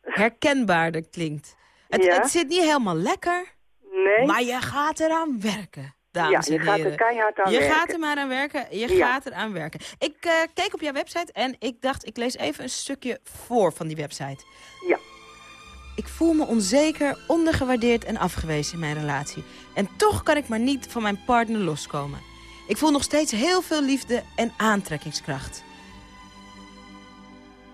herkenbaarder klinkt. Het, Ja. het zit niet helemaal lekker, Nee. maar je gaat eraan werken. Dames Ja, je en gaat er keihard aan je werken. gaat er maar aan werken. Je Ja. gaat er aan werken. Ik eh, keek op jouw website en ik dacht, ik lees even een stukje voor van die website. Ja. Ik voel me onzeker, ondergewaardeerd en afgewezen in mijn relatie. En toch kan ik maar niet van mijn partner loskomen. Ik voel nog steeds heel veel liefde en aantrekkingskracht.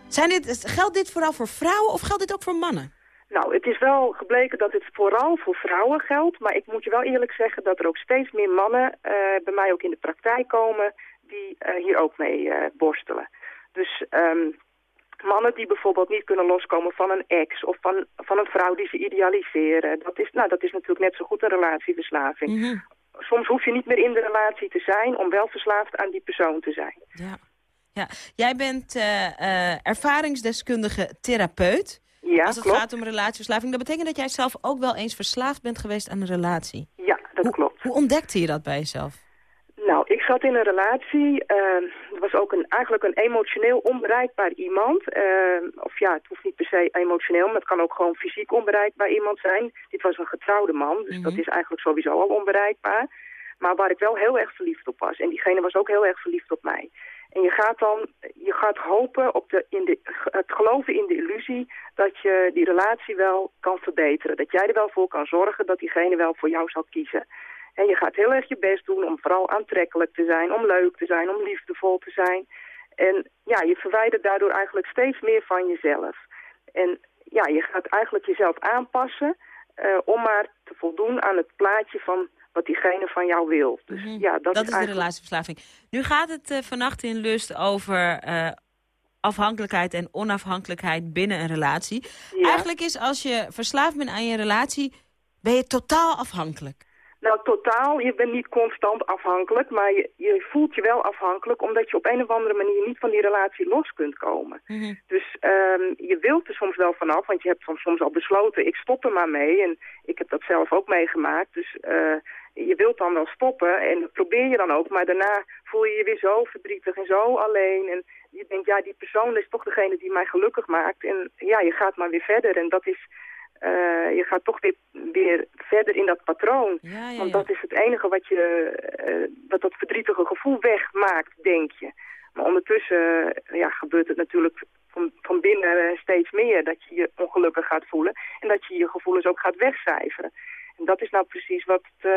Zijn dit, geldt dit vooral voor vrouwen of geldt dit ook voor mannen? Nou, het is wel gebleken dat het vooral voor vrouwen geldt. Maar ik moet je wel eerlijk zeggen dat er ook steeds meer mannen eh, bij mij ook in de praktijk komen... die eh, hier ook mee eh, borstelen. Dus ehm, mannen die bijvoorbeeld niet kunnen loskomen van een ex... of van, van een vrouw die ze idealiseren. Dat is, nou, dat is natuurlijk net zo goed een relatieverslaving. Soms hoef je niet meer in de relatie te zijn... om wel verslaafd aan die persoon te zijn. Ja. ja. Jij bent eh, eh, ervaringsdeskundige therapeut. Ja, Als het klopt. gaat om relatieverslaving. Dat betekent dat jij zelf ook wel eens verslaafd bent geweest aan een relatie. Ja, dat klopt. Hoe ontdekte je dat bij jezelf? Nou, ik zat in een relatie. eh, er was ook een, eigenlijk een emotioneel onbereikbaar iemand. eh, of ja, het hoeft niet per se emotioneel, maar het kan ook gewoon fysiek onbereikbaar iemand zijn. Dit was een getrouwde man, dus dat is eigenlijk sowieso al onbereikbaar. Maar waar ik wel heel erg verliefd op was. En diegene was ook heel erg verliefd op mij. En je gaat dan, je gaat hopen op de, in de, het geloven in de illusie dat je die relatie wel kan verbeteren. Dat jij er wel voor kan zorgen dat diegene wel voor jou zal kiezen. En je gaat heel erg je best doen om vooral aantrekkelijk te zijn, om leuk te zijn, om liefdevol te zijn. En ja, je verwijdert daardoor eigenlijk steeds meer van jezelf. En ja, je gaat eigenlijk jezelf aanpassen eh, om maar te voldoen aan het plaatje van wat diegene van jou wil. Dus ja, dat, Dat, is de relatieverslaving. Nu gaat het eh, vannacht in Lust over eh, afhankelijkheid en onafhankelijkheid binnen een relatie. Eigenlijk is als je verslaafd bent aan je relatie, ben je totaal afhankelijk. Nou, totaal. Je bent niet constant afhankelijk, maar je, je voelt je wel afhankelijk... omdat je op een of andere manier niet van die relatie los kunt komen. Dus ehm, je wilt er soms wel vanaf, want je hebt van soms al besloten... ik stop er maar mee en ik heb dat zelf ook meegemaakt. Dus eh, je wilt dan wel stoppen en dat probeer je dan ook... maar daarna voel je je weer zo verdrietig en zo alleen... en je denkt, ja, die persoon is toch degene die mij gelukkig maakt. En ja, je gaat maar weer verder en dat is... eh, je gaat toch weer, weer verder in dat patroon. Want dat is het enige wat, je, eh, wat dat verdrietige gevoel wegmaakt, denk je. Maar ondertussen eh, ja, gebeurt het natuurlijk van, van binnen steeds meer. Dat je je ongelukkig gaat voelen. En dat je je gevoelens ook gaat wegcijferen. En dat is nou precies wat het,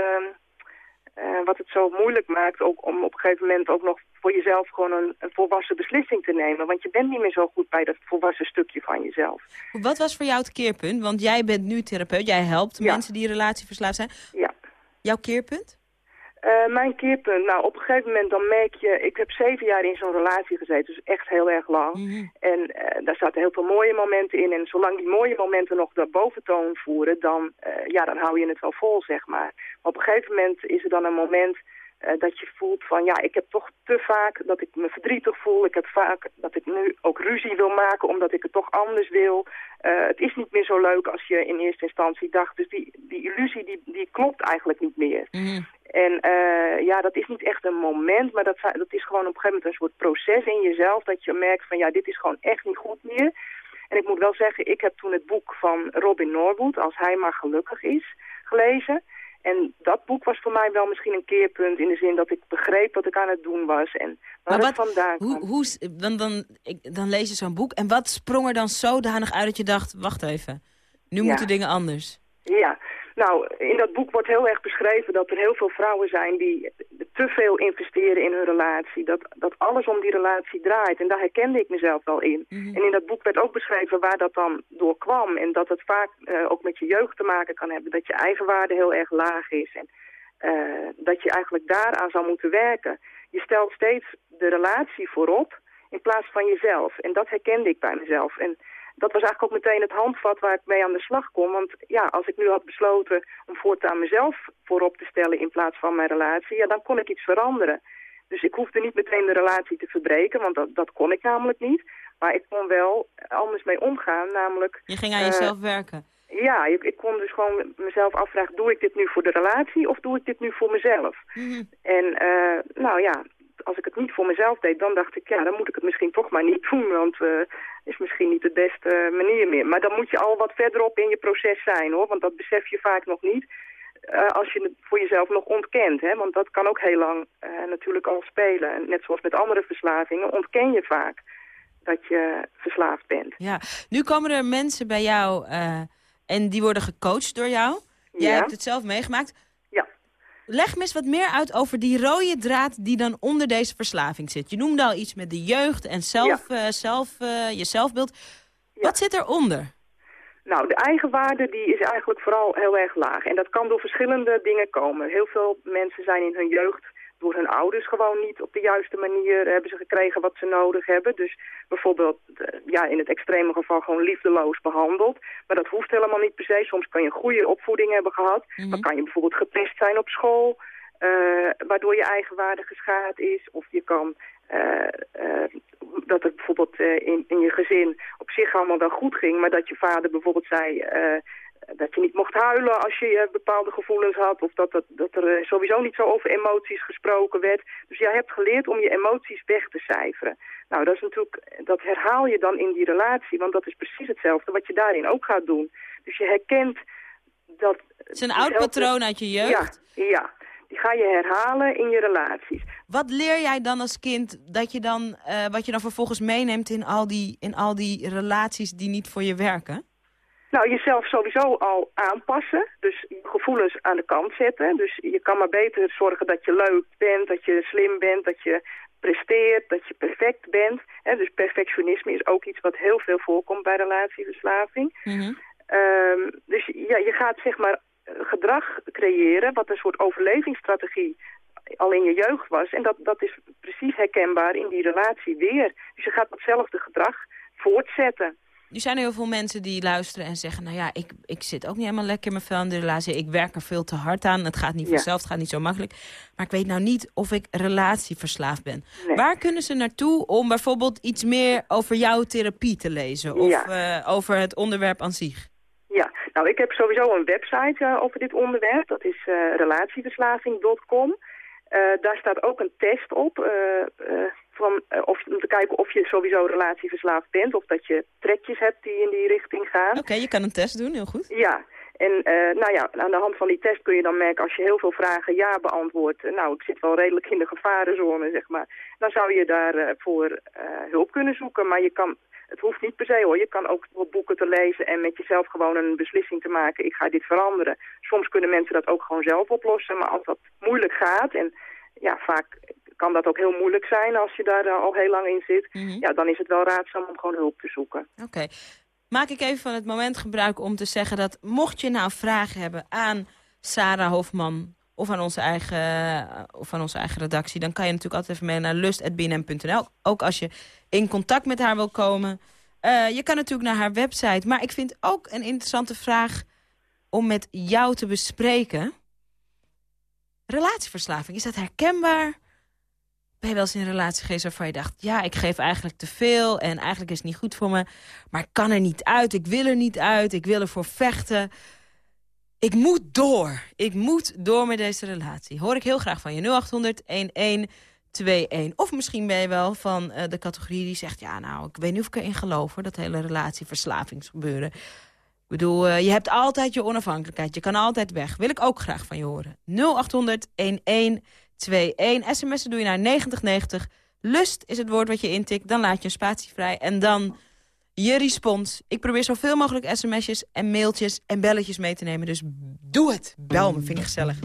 eh, wat het zo moeilijk maakt. Ook om op een gegeven moment ook nog voor jezelf gewoon een, een volwassen beslissing te nemen. Want je bent niet meer zo goed bij dat volwassen stukje van jezelf. Wat was voor jou het keerpunt? Want jij bent nu therapeut, jij helpt mensen die relatieverslaafd zijn. Ja. Jouw keerpunt? Eh, mijn keerpunt, nou op een gegeven moment dan merk je, ik heb zeven jaar in zo'n relatie gezeten, dus echt heel erg lang. En eh, daar zaten heel veel mooie momenten in en zolang die mooie momenten nog de boventoon voeren, dan, eh, ja, dan hou je het wel vol, zeg maar. Maar op een gegeven moment is er dan een moment dat je voelt van, ja, ik heb toch te vaak dat ik me verdrietig voel. Ik heb vaak dat ik nu ook ruzie wil maken omdat ik het toch anders wil. Eh, het is niet meer zo leuk als je in eerste instantie dacht. Dus die, die illusie die, die klopt eigenlijk niet meer. En eh, ja, dat is niet echt een moment, maar dat, dat is gewoon op een gegeven moment een soort proces in jezelf. Dat je merkt van ja, dit is gewoon echt niet goed meer. En ik moet wel zeggen, ik heb toen het boek van Robin Norwood, Als hij maar gelukkig is, gelezen. En dat boek was voor mij wel misschien een keerpunt in de zin dat ik begreep wat ik aan het doen was en waar Maar het wat, vandaan hoe, kwam. hoe, dan, dan, ik, dan lees je zo'n boek. En wat sprong er dan zodanig uit dat je dacht... wacht even, nu Ja. moeten dingen anders. Ja, nou, in dat boek wordt heel erg beschreven dat er heel veel vrouwen zijn die te veel investeren in hun relatie. Dat, dat alles om die relatie draait. En daar herkende ik mezelf wel in. En in dat boek werd ook beschreven waar dat dan door kwam. En dat het vaak eh, ook met je jeugd te maken kan hebben. Dat je eigenwaarde heel erg laag is. En eh, dat je eigenlijk daaraan zou moeten werken. Je stelt steeds de relatie voorop in plaats van jezelf. En dat herkende ik bij mezelf. En dat was eigenlijk ook meteen het handvat waar ik mee aan de slag kon. Want ja, als ik nu had besloten om voortaan mezelf voorop te stellen in plaats van mijn relatie, ja, dan kon ik iets veranderen. Dus ik hoefde niet meteen de relatie te verbreken, want dat, dat kon ik namelijk niet. Maar ik kon wel anders mee omgaan, namelijk... Je ging aan eh, jezelf werken. Ja, ik, ik kon dus gewoon mezelf afvragen, doe ik dit nu voor de relatie of doe ik dit nu voor mezelf? Mhm. En eh, nou ja, als ik het niet voor mezelf deed, dan dacht ik, ja, dan moet ik het misschien toch maar niet doen, want eh is misschien niet de beste manier meer. Maar dan moet je al wat verderop in je proces zijn, hoor, want dat besef je vaak nog niet. eh, als je het voor jezelf nog ontkent, hè, want dat kan ook heel lang eh, natuurlijk al spelen. En net zoals met andere verslavingen ontken je vaak dat je verslaafd bent. Ja, nu komen er mensen bij jou en die worden gecoacht door jou. Jij Ja. hebt het zelf meegemaakt. Ja. Leg me eens wat meer uit over die rode draad die dan onder deze verslaving zit. Je noemde al iets met de jeugd en zelf, eh, zelf, eh, je zelfbeeld. Wat zit eronder? Nou, de eigenwaarde die is eigenlijk vooral heel erg laag. En dat kan door verschillende dingen komen. Heel veel mensen zijn in hun jeugd door hun ouders gewoon niet op de juiste manier hebben ze gekregen wat ze nodig hebben. Dus bijvoorbeeld, eh, ja, in het extreme geval gewoon liefdeloos behandeld. Maar dat hoeft helemaal niet per se. Soms kan je een goede opvoeding hebben gehad. Dan kan je bijvoorbeeld gepest zijn op school, eh, waardoor je eigenwaarde geschaad is. Of je kan eh, dat het bijvoorbeeld in, in je gezin op zich allemaal wel goed ging, maar dat je vader bijvoorbeeld zei dat je niet mocht huilen als je eh, bepaalde gevoelens had, of dat, dat, dat er eh, sowieso niet zo over emoties gesproken werd. Dus jij hebt geleerd om je emoties weg te cijferen. Nou, dat is natuurlijk, dat herhaal je dan in die relatie, want dat is precies hetzelfde wat je daarin ook gaat doen. Dus je herkent dat... Het is een oud patroon uit je jeugd. Ja, ja, die ga je herhalen in je relaties. Wat leer jij dan als kind dat je dan, eh, wat je dan vervolgens meeneemt in al, die, in al die relaties die niet voor je werken? Nou, jezelf sowieso al aanpassen. Dus je gevoelens aan de kant zetten. Dus je kan maar beter zorgen dat je leuk bent, dat je slim bent, dat je presteert, dat je perfect bent. Hè, dus perfectionisme is ook iets wat heel veel voorkomt bij relatieverslaving. Ehm, dus ja, je gaat zeg maar gedrag creëren wat een soort overlevingsstrategie al in je jeugd was. En dat, dat is precies herkenbaar in die relatie weer. Dus je gaat datzelfde gedrag voortzetten. Er zijn heel veel mensen die luisteren en zeggen... nou ja, ik, ik zit ook niet helemaal lekker in mijn vel in de relatie. Ik werk er veel te hard aan. Het gaat niet Ja. vanzelf, het gaat niet zo makkelijk. Maar ik weet nou niet of ik relatieverslaafd ben. Waar kunnen ze naartoe om bijvoorbeeld iets meer over jouw therapie te lezen? Of Ja. eh, over het onderwerp aan zich? Ja, nou ik heb sowieso een website eh, over dit onderwerp. Dat is eh, relatieverslaving.com. Daar staat ook een test op van, eh, of, om te kijken of je sowieso relatieverslaafd bent. Of dat je trekjes hebt die in die richting gaan. Oké, je kan een test doen, heel goed. Ja, en eh, nou ja, aan de hand van die test kun je dan merken als je heel veel vragen ja beantwoordt. eh, nou, ik zit wel redelijk in de gevarenzone, zeg maar. Dan zou je daarvoor voor eh, hulp kunnen zoeken. Maar je kan, het hoeft niet per se hoor. Je kan ook wat boeken te lezen en met jezelf gewoon een beslissing te maken. Ik ga dit veranderen. Soms kunnen mensen dat ook gewoon zelf oplossen. Maar als dat moeilijk gaat en ja, vaak kan dat ook heel moeilijk zijn als je daar eh, al heel lang in zit. Ja, dan is het wel raadzaam om gewoon hulp te zoeken. Oké. Maak ik even van het moment gebruik om te zeggen dat... mocht je nou vragen hebben aan Sarah Hofman of aan onze eigen, eh, of aan onze eigen redactie... dan kan je natuurlijk altijd even mee naar lust.bnm.nl. Ook als je in contact met haar wil komen. Eh, je kan natuurlijk naar haar website. Maar ik vind ook een interessante vraag om met jou te bespreken. Relatieverslaving, is dat herkenbaar? Ben je wel eens in een relatie geweest waarvan je dacht... ja, ik geef eigenlijk te veel en eigenlijk is het niet goed voor me... maar ik kan er niet uit, ik wil er niet uit, ik wil ervoor vechten. Ik moet door, ik moet door met deze relatie. Hoor ik heel graag van je 0800-1121. Of misschien ben je wel van eh, de categorie die zegt... ja, nou, ik weet niet of ik erin geloof, hoor, dat hele relatieverslavingsgebeuren. Ik bedoel, eh, je hebt altijd je onafhankelijkheid. Je kan altijd weg. Wil ik ook graag van je horen. 0800 1121. SMS'en doe je naar 9090. Lust is het woord wat je intikt. Dan laat je een spatie vrij. En dan je respons. Ik probeer zoveel mogelijk sms'jes en mailtjes en belletjes mee te nemen. Dus doe het. Bel me, vind ik gezellig.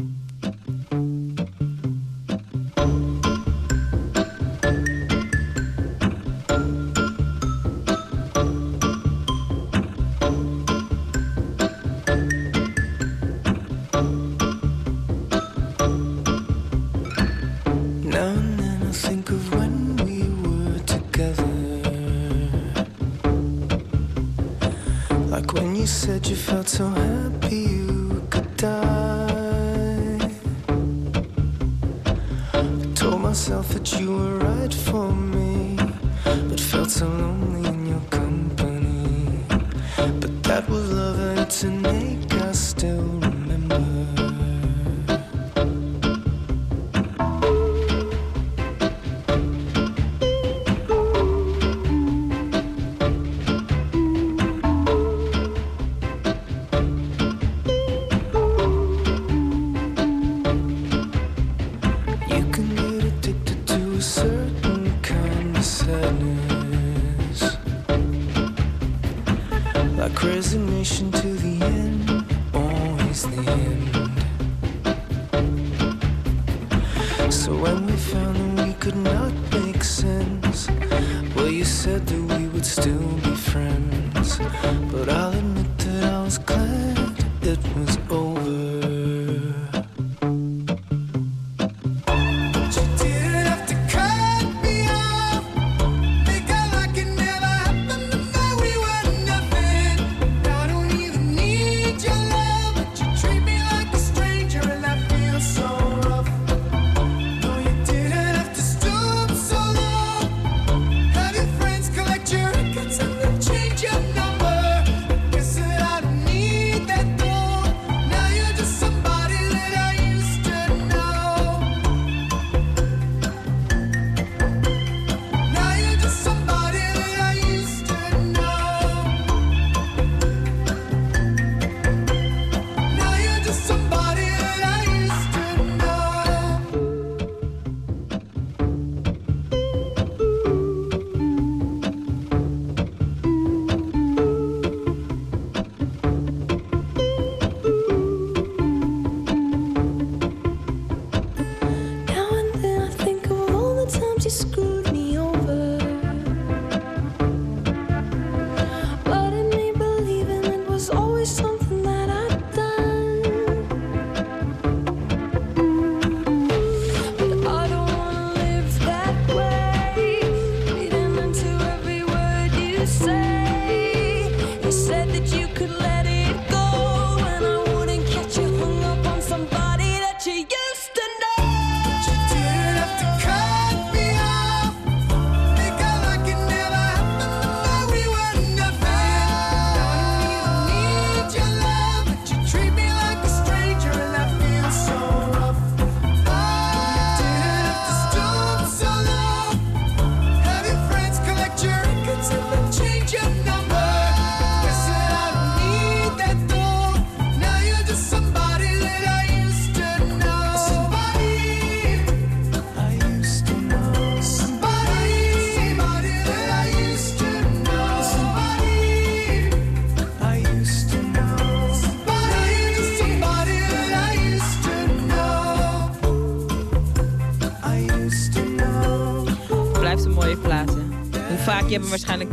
Hem waarschijnlijk...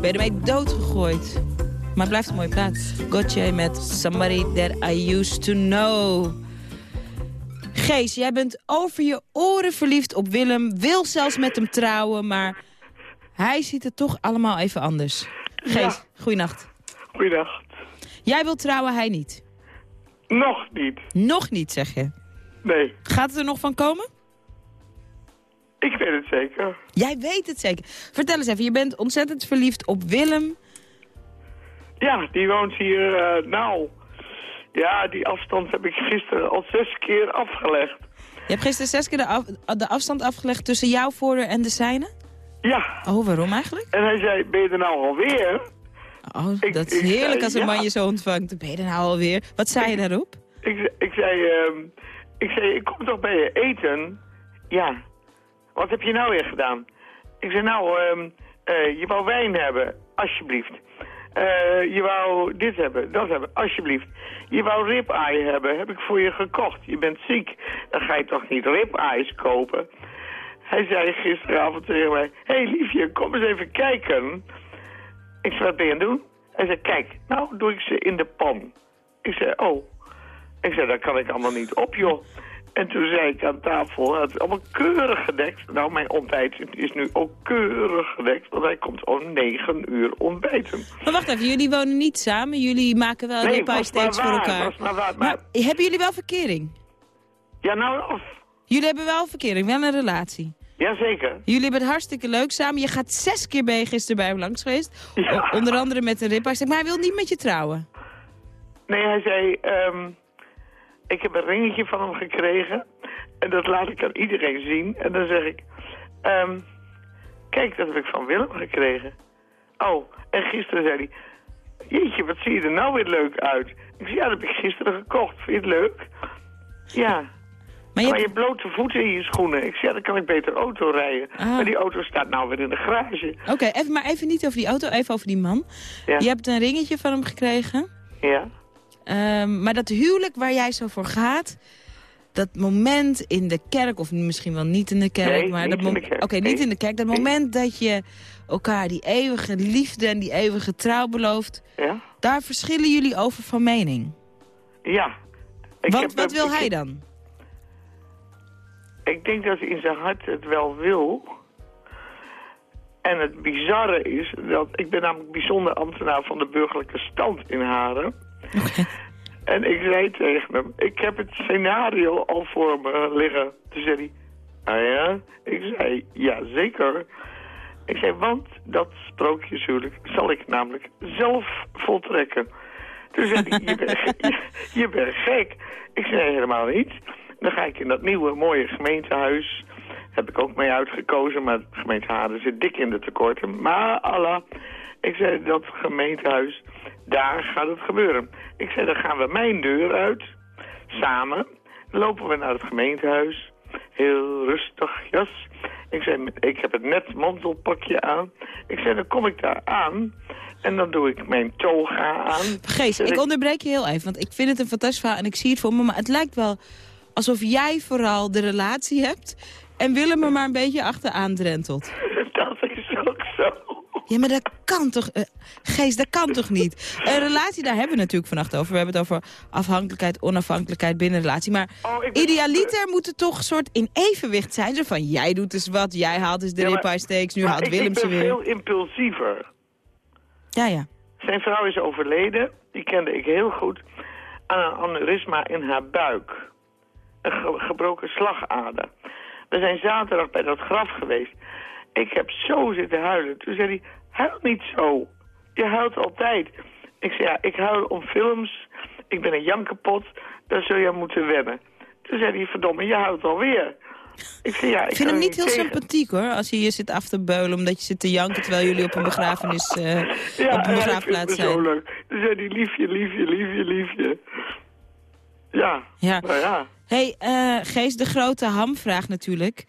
Ben je ermee doodgegooid. Maar het blijft een mooie plaat. Gotcha met Somebody That I Used To Know. Gees, jij bent over je oren verliefd op Willem. Wil zelfs met hem trouwen, maar hij ziet het toch allemaal even anders. Gees, Ja. goeienacht. Goeiedag. Jij wilt trouwen, hij niet. Nog niet. Nog niet, zeg je. Nee, Gaat het er nog van komen? Ik weet het zeker. Jij weet het zeker. Vertel eens even, je bent ontzettend verliefd op Willem. Ja, die woont hier, eh, nou... Ja, die afstand heb ik gisteren al zes keer afgelegd. Je hebt gisteren zes keer de, af- de afstand afgelegd tussen jouw voordeur en de zijne? Ja. Oh, waarom eigenlijk? En hij zei, ben je er nou alweer? Oh, Ik- dat is heerlijk zei als een ja. man je zo ontvangt. Ben je er nou alweer? Wat zei je daarop? Ik, ik, zei, ehm, ik zei, ik kom toch bij je eten? Ja. Wat heb je nou weer gedaan? Ik zei, nou, ehm, eh, je wou wijn hebben, alsjeblieft. Eh, je wou dit hebben, dat hebben, alsjeblieft. Je wou ribeye hebben, heb ik voor je gekocht. Je bent ziek, dan ga je toch niet ribeyes kopen? Hij zei gisteravond tegen mij, hé hey, liefje, kom eens even kijken. Ik zei, wat ben je aan het doen? Hij zei, kijk, nou doe ik ze in de pan. Ik zei, oh. Ik zei, dat kan ik allemaal niet op, joh. En toen zei ik aan tafel, het is allemaal keurig gedekt. Nou, mijn ontbijt is nu ook keurig gedekt, want hij komt om negen uur ontbijten. Maar wacht even, jullie wonen niet samen. Jullie maken wel Nee, was maar steaks voor elkaar. was maar waar, Maar hebben jullie wel verkering? Ja, nou, of... Jullie hebben wel verkering, wel een relatie. Jazeker. Jullie hebben het hartstikke leuk samen. Je gaat zes keer je gisteren bij hem langs geweest. Onder andere met een steak. Maar hij wil niet met je trouwen. Nee, hij zei, ehm, ik heb een ringetje van hem gekregen. En dat laat ik aan iedereen zien. En dan zeg ik, ehm, kijk, dat heb ik van Willem gekregen. Oh, en gisteren zei hij, jeetje, wat zie je er nou weer leuk uit. Ik zei, ja, dat heb ik gisteren gekocht. Vind je het leuk? Ja. Maar je, hebt blote voeten in je schoenen. Ik zei, ja, dan kan ik beter auto rijden. Ah. Maar die auto staat nou weer in de garage. Oké, even, maar even niet over die auto, even over die man. Ja. Je hebt een ringetje van hem gekregen. Ja. Ehm, maar dat huwelijk waar jij zo voor gaat... dat moment in de kerk, of misschien wel niet in de kerk... Nee, maar dat in mo- de kerk, Oké, niet in de kerk. Dat moment dat je elkaar die eeuwige liefde en die eeuwige trouw belooft... Ja. daar verschillen jullie over van mening. Ja. Ik Want heb- wat wil ik- hij dan? Ik denk dat hij in zijn hart het wel wil. En het bizarre is dat ik ben namelijk bijzonder ambtenaar van de burgerlijke stand in Haren. En ik zei tegen hem, ik heb het scenario al voor me liggen. Toen zei hij, ah ja? Ik zei, ja zeker. Ik zei, want dat sprookjeshuwelijk zal ik namelijk zelf voltrekken. Toen zei hij, je bent, je, bent gek. Ik zei, helemaal niet. Dan ga ik in dat nieuwe mooie gemeentehuis. Heb ik ook mee uitgekozen, maar de gemeente zit dik in de tekorten. Maar Allah, ik zei, dat gemeentehuis, daar gaat het gebeuren. Ik zei, dan gaan we mijn deur uit, samen. Lopen we naar het gemeentehuis. Heel rustig, jas. Ik zei, ik heb het net mantelpakje aan. Ik zei, dan kom ik daar aan. En dan doe ik mijn toga aan. Gees, Zet ik onderbreek je heel even, want ik vind het een fantastisch verhaal en ik zie het voor me. Maar het lijkt wel alsof jij vooral de relatie hebt en Willem er maar een beetje achteraan drentelt. Ja, maar dat kan toch... eh, Gees, dat kan toch niet? Een relatie, daar hebben we natuurlijk vannacht over. We hebben het over afhankelijkheid, onafhankelijkheid binnen een relatie. Maar Oh, ik ben- idealiter moet het toch een soort in evenwicht zijn. Zo van, jij doet dus wat, jij haalt dus de Ja, maar- steaks, nu maar haalt ik- Willem ik ze ben weer. veel impulsiever. Ja, ja. Zijn vrouw is overleden. Die kende ik heel goed. Aan een aneurysma in haar buik. Een ge- gebroken slagader. We zijn zaterdag bij dat graf geweest. Ik heb zo zitten huilen. Toen zei hij, huil niet zo. Je huilt altijd. Ik zei, ja, ik huil om films. Ik ben een jankepot. Daar zul je aan moeten wennen. Toen zei hij, verdomme, je huilt alweer. Ik zei, ja, ik, Ik vind hem niet heel tegen. sympathiek hoor, als hij hier zit af te beulen omdat je zit te janken terwijl jullie op een begrafenis eh, Ja, op een ja, begraafplaats het zo zijn. leuk. Toen zei hij, liefje, liefje, liefje, liefje. Ja, Ja. nou ja. hey, eh, Gees, de grote hamvraag natuurlijk.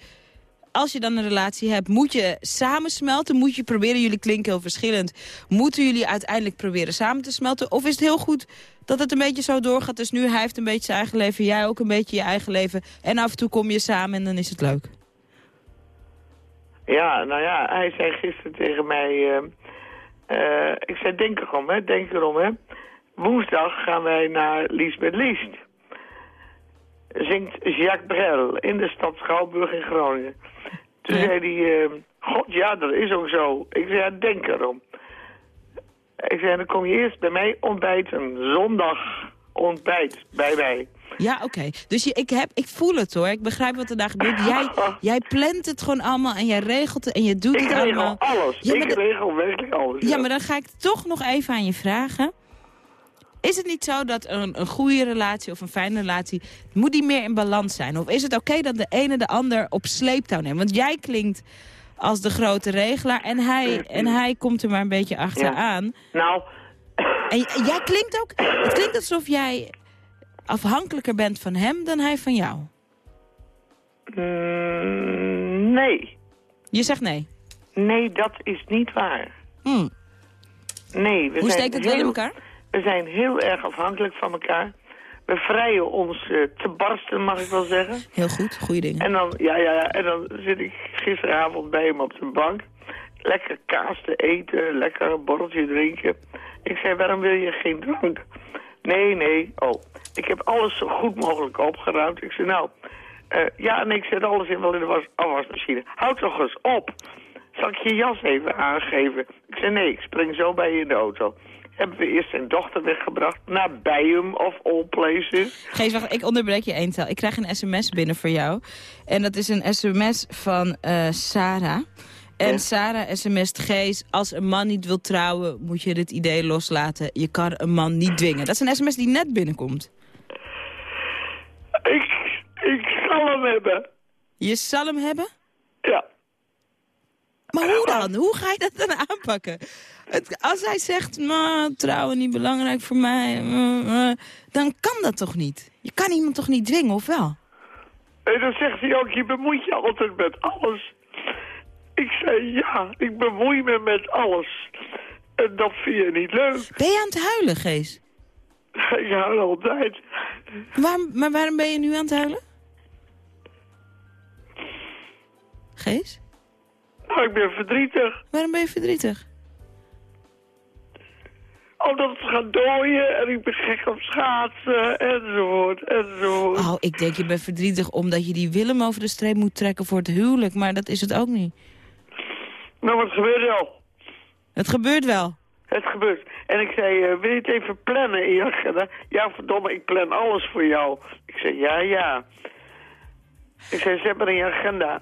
Als je dan een relatie hebt, moet je samensmelten? Moet je proberen, jullie klinken heel verschillend. Moeten jullie uiteindelijk proberen samen te smelten? Of is het heel goed dat het een beetje zo doorgaat? Dus nu hij heeft een beetje zijn eigen leven, jij ook een beetje je eigen leven. En af en toe kom je samen en dan is het leuk. Ja, nou ja, hij zei gisteren tegen mij... eh, eh, ik zei, denk erom, hè, denk erom, hè. Woensdag gaan wij naar Liesbeth Liest. Zingt Jacques Brel in de stad Schouwburg in Groningen. Toen zei hij, eh, god ja, dat is ook zo. Ik zei, ja, denk erom. Ik zei, dan kom je eerst bij mij ontbijten. Zondag ontbijt bij mij. Ja, oké. Dus je, ik, heb, ik voel het hoor. Ik begrijp wat er daar gebeurt. Jij, jij plant het gewoon allemaal en jij regelt het en je doet Ik het regel allemaal. alles. Ja, maar ik regel werkelijk alles. Ja, maar dan ga ik toch nog even aan je vragen. Is het niet zo dat een, een goede relatie of een fijne relatie... moet die meer in balans zijn? Of is het oké dat de ene de ander op sleeptouw neemt? Want jij klinkt als de grote regelaar. En hij, en hij komt er maar een beetje achteraan. Nou... En jij klinkt ook... Het klinkt alsof jij afhankelijker bent van hem dan hij van jou. Mm, nee. Je zegt nee. Nee, dat is niet waar. Hmm. Nee, we Hoe zijn steekt het wel in heel- elkaar? We zijn heel erg afhankelijk van elkaar. We vrijen ons eh, te barsten, mag ik wel zeggen. Heel goed, goede dingen. En dan, ja, ja, ja, en dan zit ik gisteravond bij hem op de bank. Lekker kaas te eten, lekker een borreltje drinken. Ik zei, waarom wil je geen drank? Nee, nee, oh, ik heb alles zo goed mogelijk opgeruimd. Ik zei, nou, eh, ja, en ik zet alles in wel in de was afwasmachine. Houd toch eens op. Zal ik je jas even aangeven? Ik zei, nee, ik spring zo bij je in de auto. Hebben we eerst zijn dochter weggebracht naar Bijum of all places. Gees, wacht, ik onderbreek je één tel. Ik krijg een sms binnen voor jou. En dat is een sms van eh, Sarah. En Sarah sms't Gees, als een man niet wil trouwen, moet je dit idee loslaten. Je kan een man niet dwingen. Dat is een sms die net binnenkomt. Ik, ik zal hem hebben. Je zal hem hebben? Ja. Maar hoe dan? Hoe ga je dat dan aanpakken? Het, als hij zegt, "Nou, trouwen niet belangrijk voor mij, eh, eh," dan kan dat toch niet? Je kan iemand toch niet dwingen, of wel? En dan zegt hij ook, je bemoeit je altijd met alles. Ik zei, ja, ik bemoei me met alles. En dat vind je niet leuk. Ben je aan het huilen, Gees? Ik huil altijd. Waarom, maar waarom ben je nu aan het huilen? Gees? Nou, ik ben verdrietig. Waarom ben je verdrietig? Omdat het gaat dooien en ik ben gek op schaatsen enzovoort enzovoort. Oh, ik denk je bent verdrietig omdat je die Willem over de streep moet trekken voor het huwelijk. Maar dat is het ook niet. Nou, het gebeurt wel. Het gebeurt wel. Het gebeurt. En ik zei, eh, wil je het even plannen in je agenda? Ja, verdomme, ik plan alles voor jou. Ik zei, ja, ja. Ik zei, zet maar in je agenda.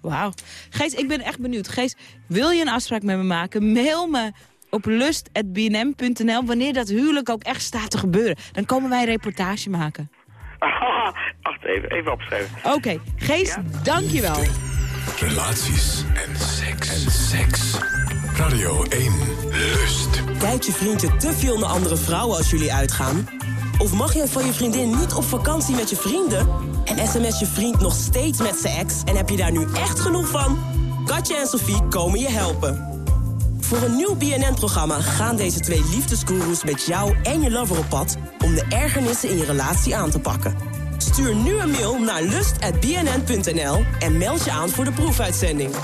Wauw. Gees, ik ben echt benieuwd. Gees, wil je een afspraak met me maken? Mail me op lust.bnm.nl wanneer dat huwelijk ook echt staat te gebeuren. Dan komen wij een reportage maken. Wacht even, even opschrijven. Oké, Gees, dankjewel. Relaties en seks. En seks. Radio 1. Lust. Kijkt je vriend je te veel naar andere vrouwen als jullie uitgaan? Of mag je van je vriendin niet op vakantie met je vrienden? En sms je vriend nog steeds met zijn ex en heb je daar nu echt genoeg van? Katja en Sophie komen je helpen. Voor een nieuw BNN-programma gaan deze twee liefdesgoeroes met jou en je lover op pad... om de ergernissen in je relatie aan te pakken. Stuur nu een mail naar lust.bnn.nl en meld je aan voor de proefuitzending.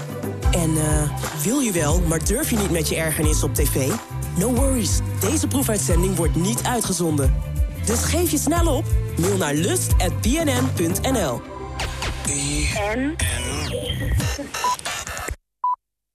En eh, wil je wel, maar durf je niet met je ergernis op tv? No worries, deze proefuitzending wordt niet uitgezonden. Dus geef je snel op, mail naar lust.bnn.nl.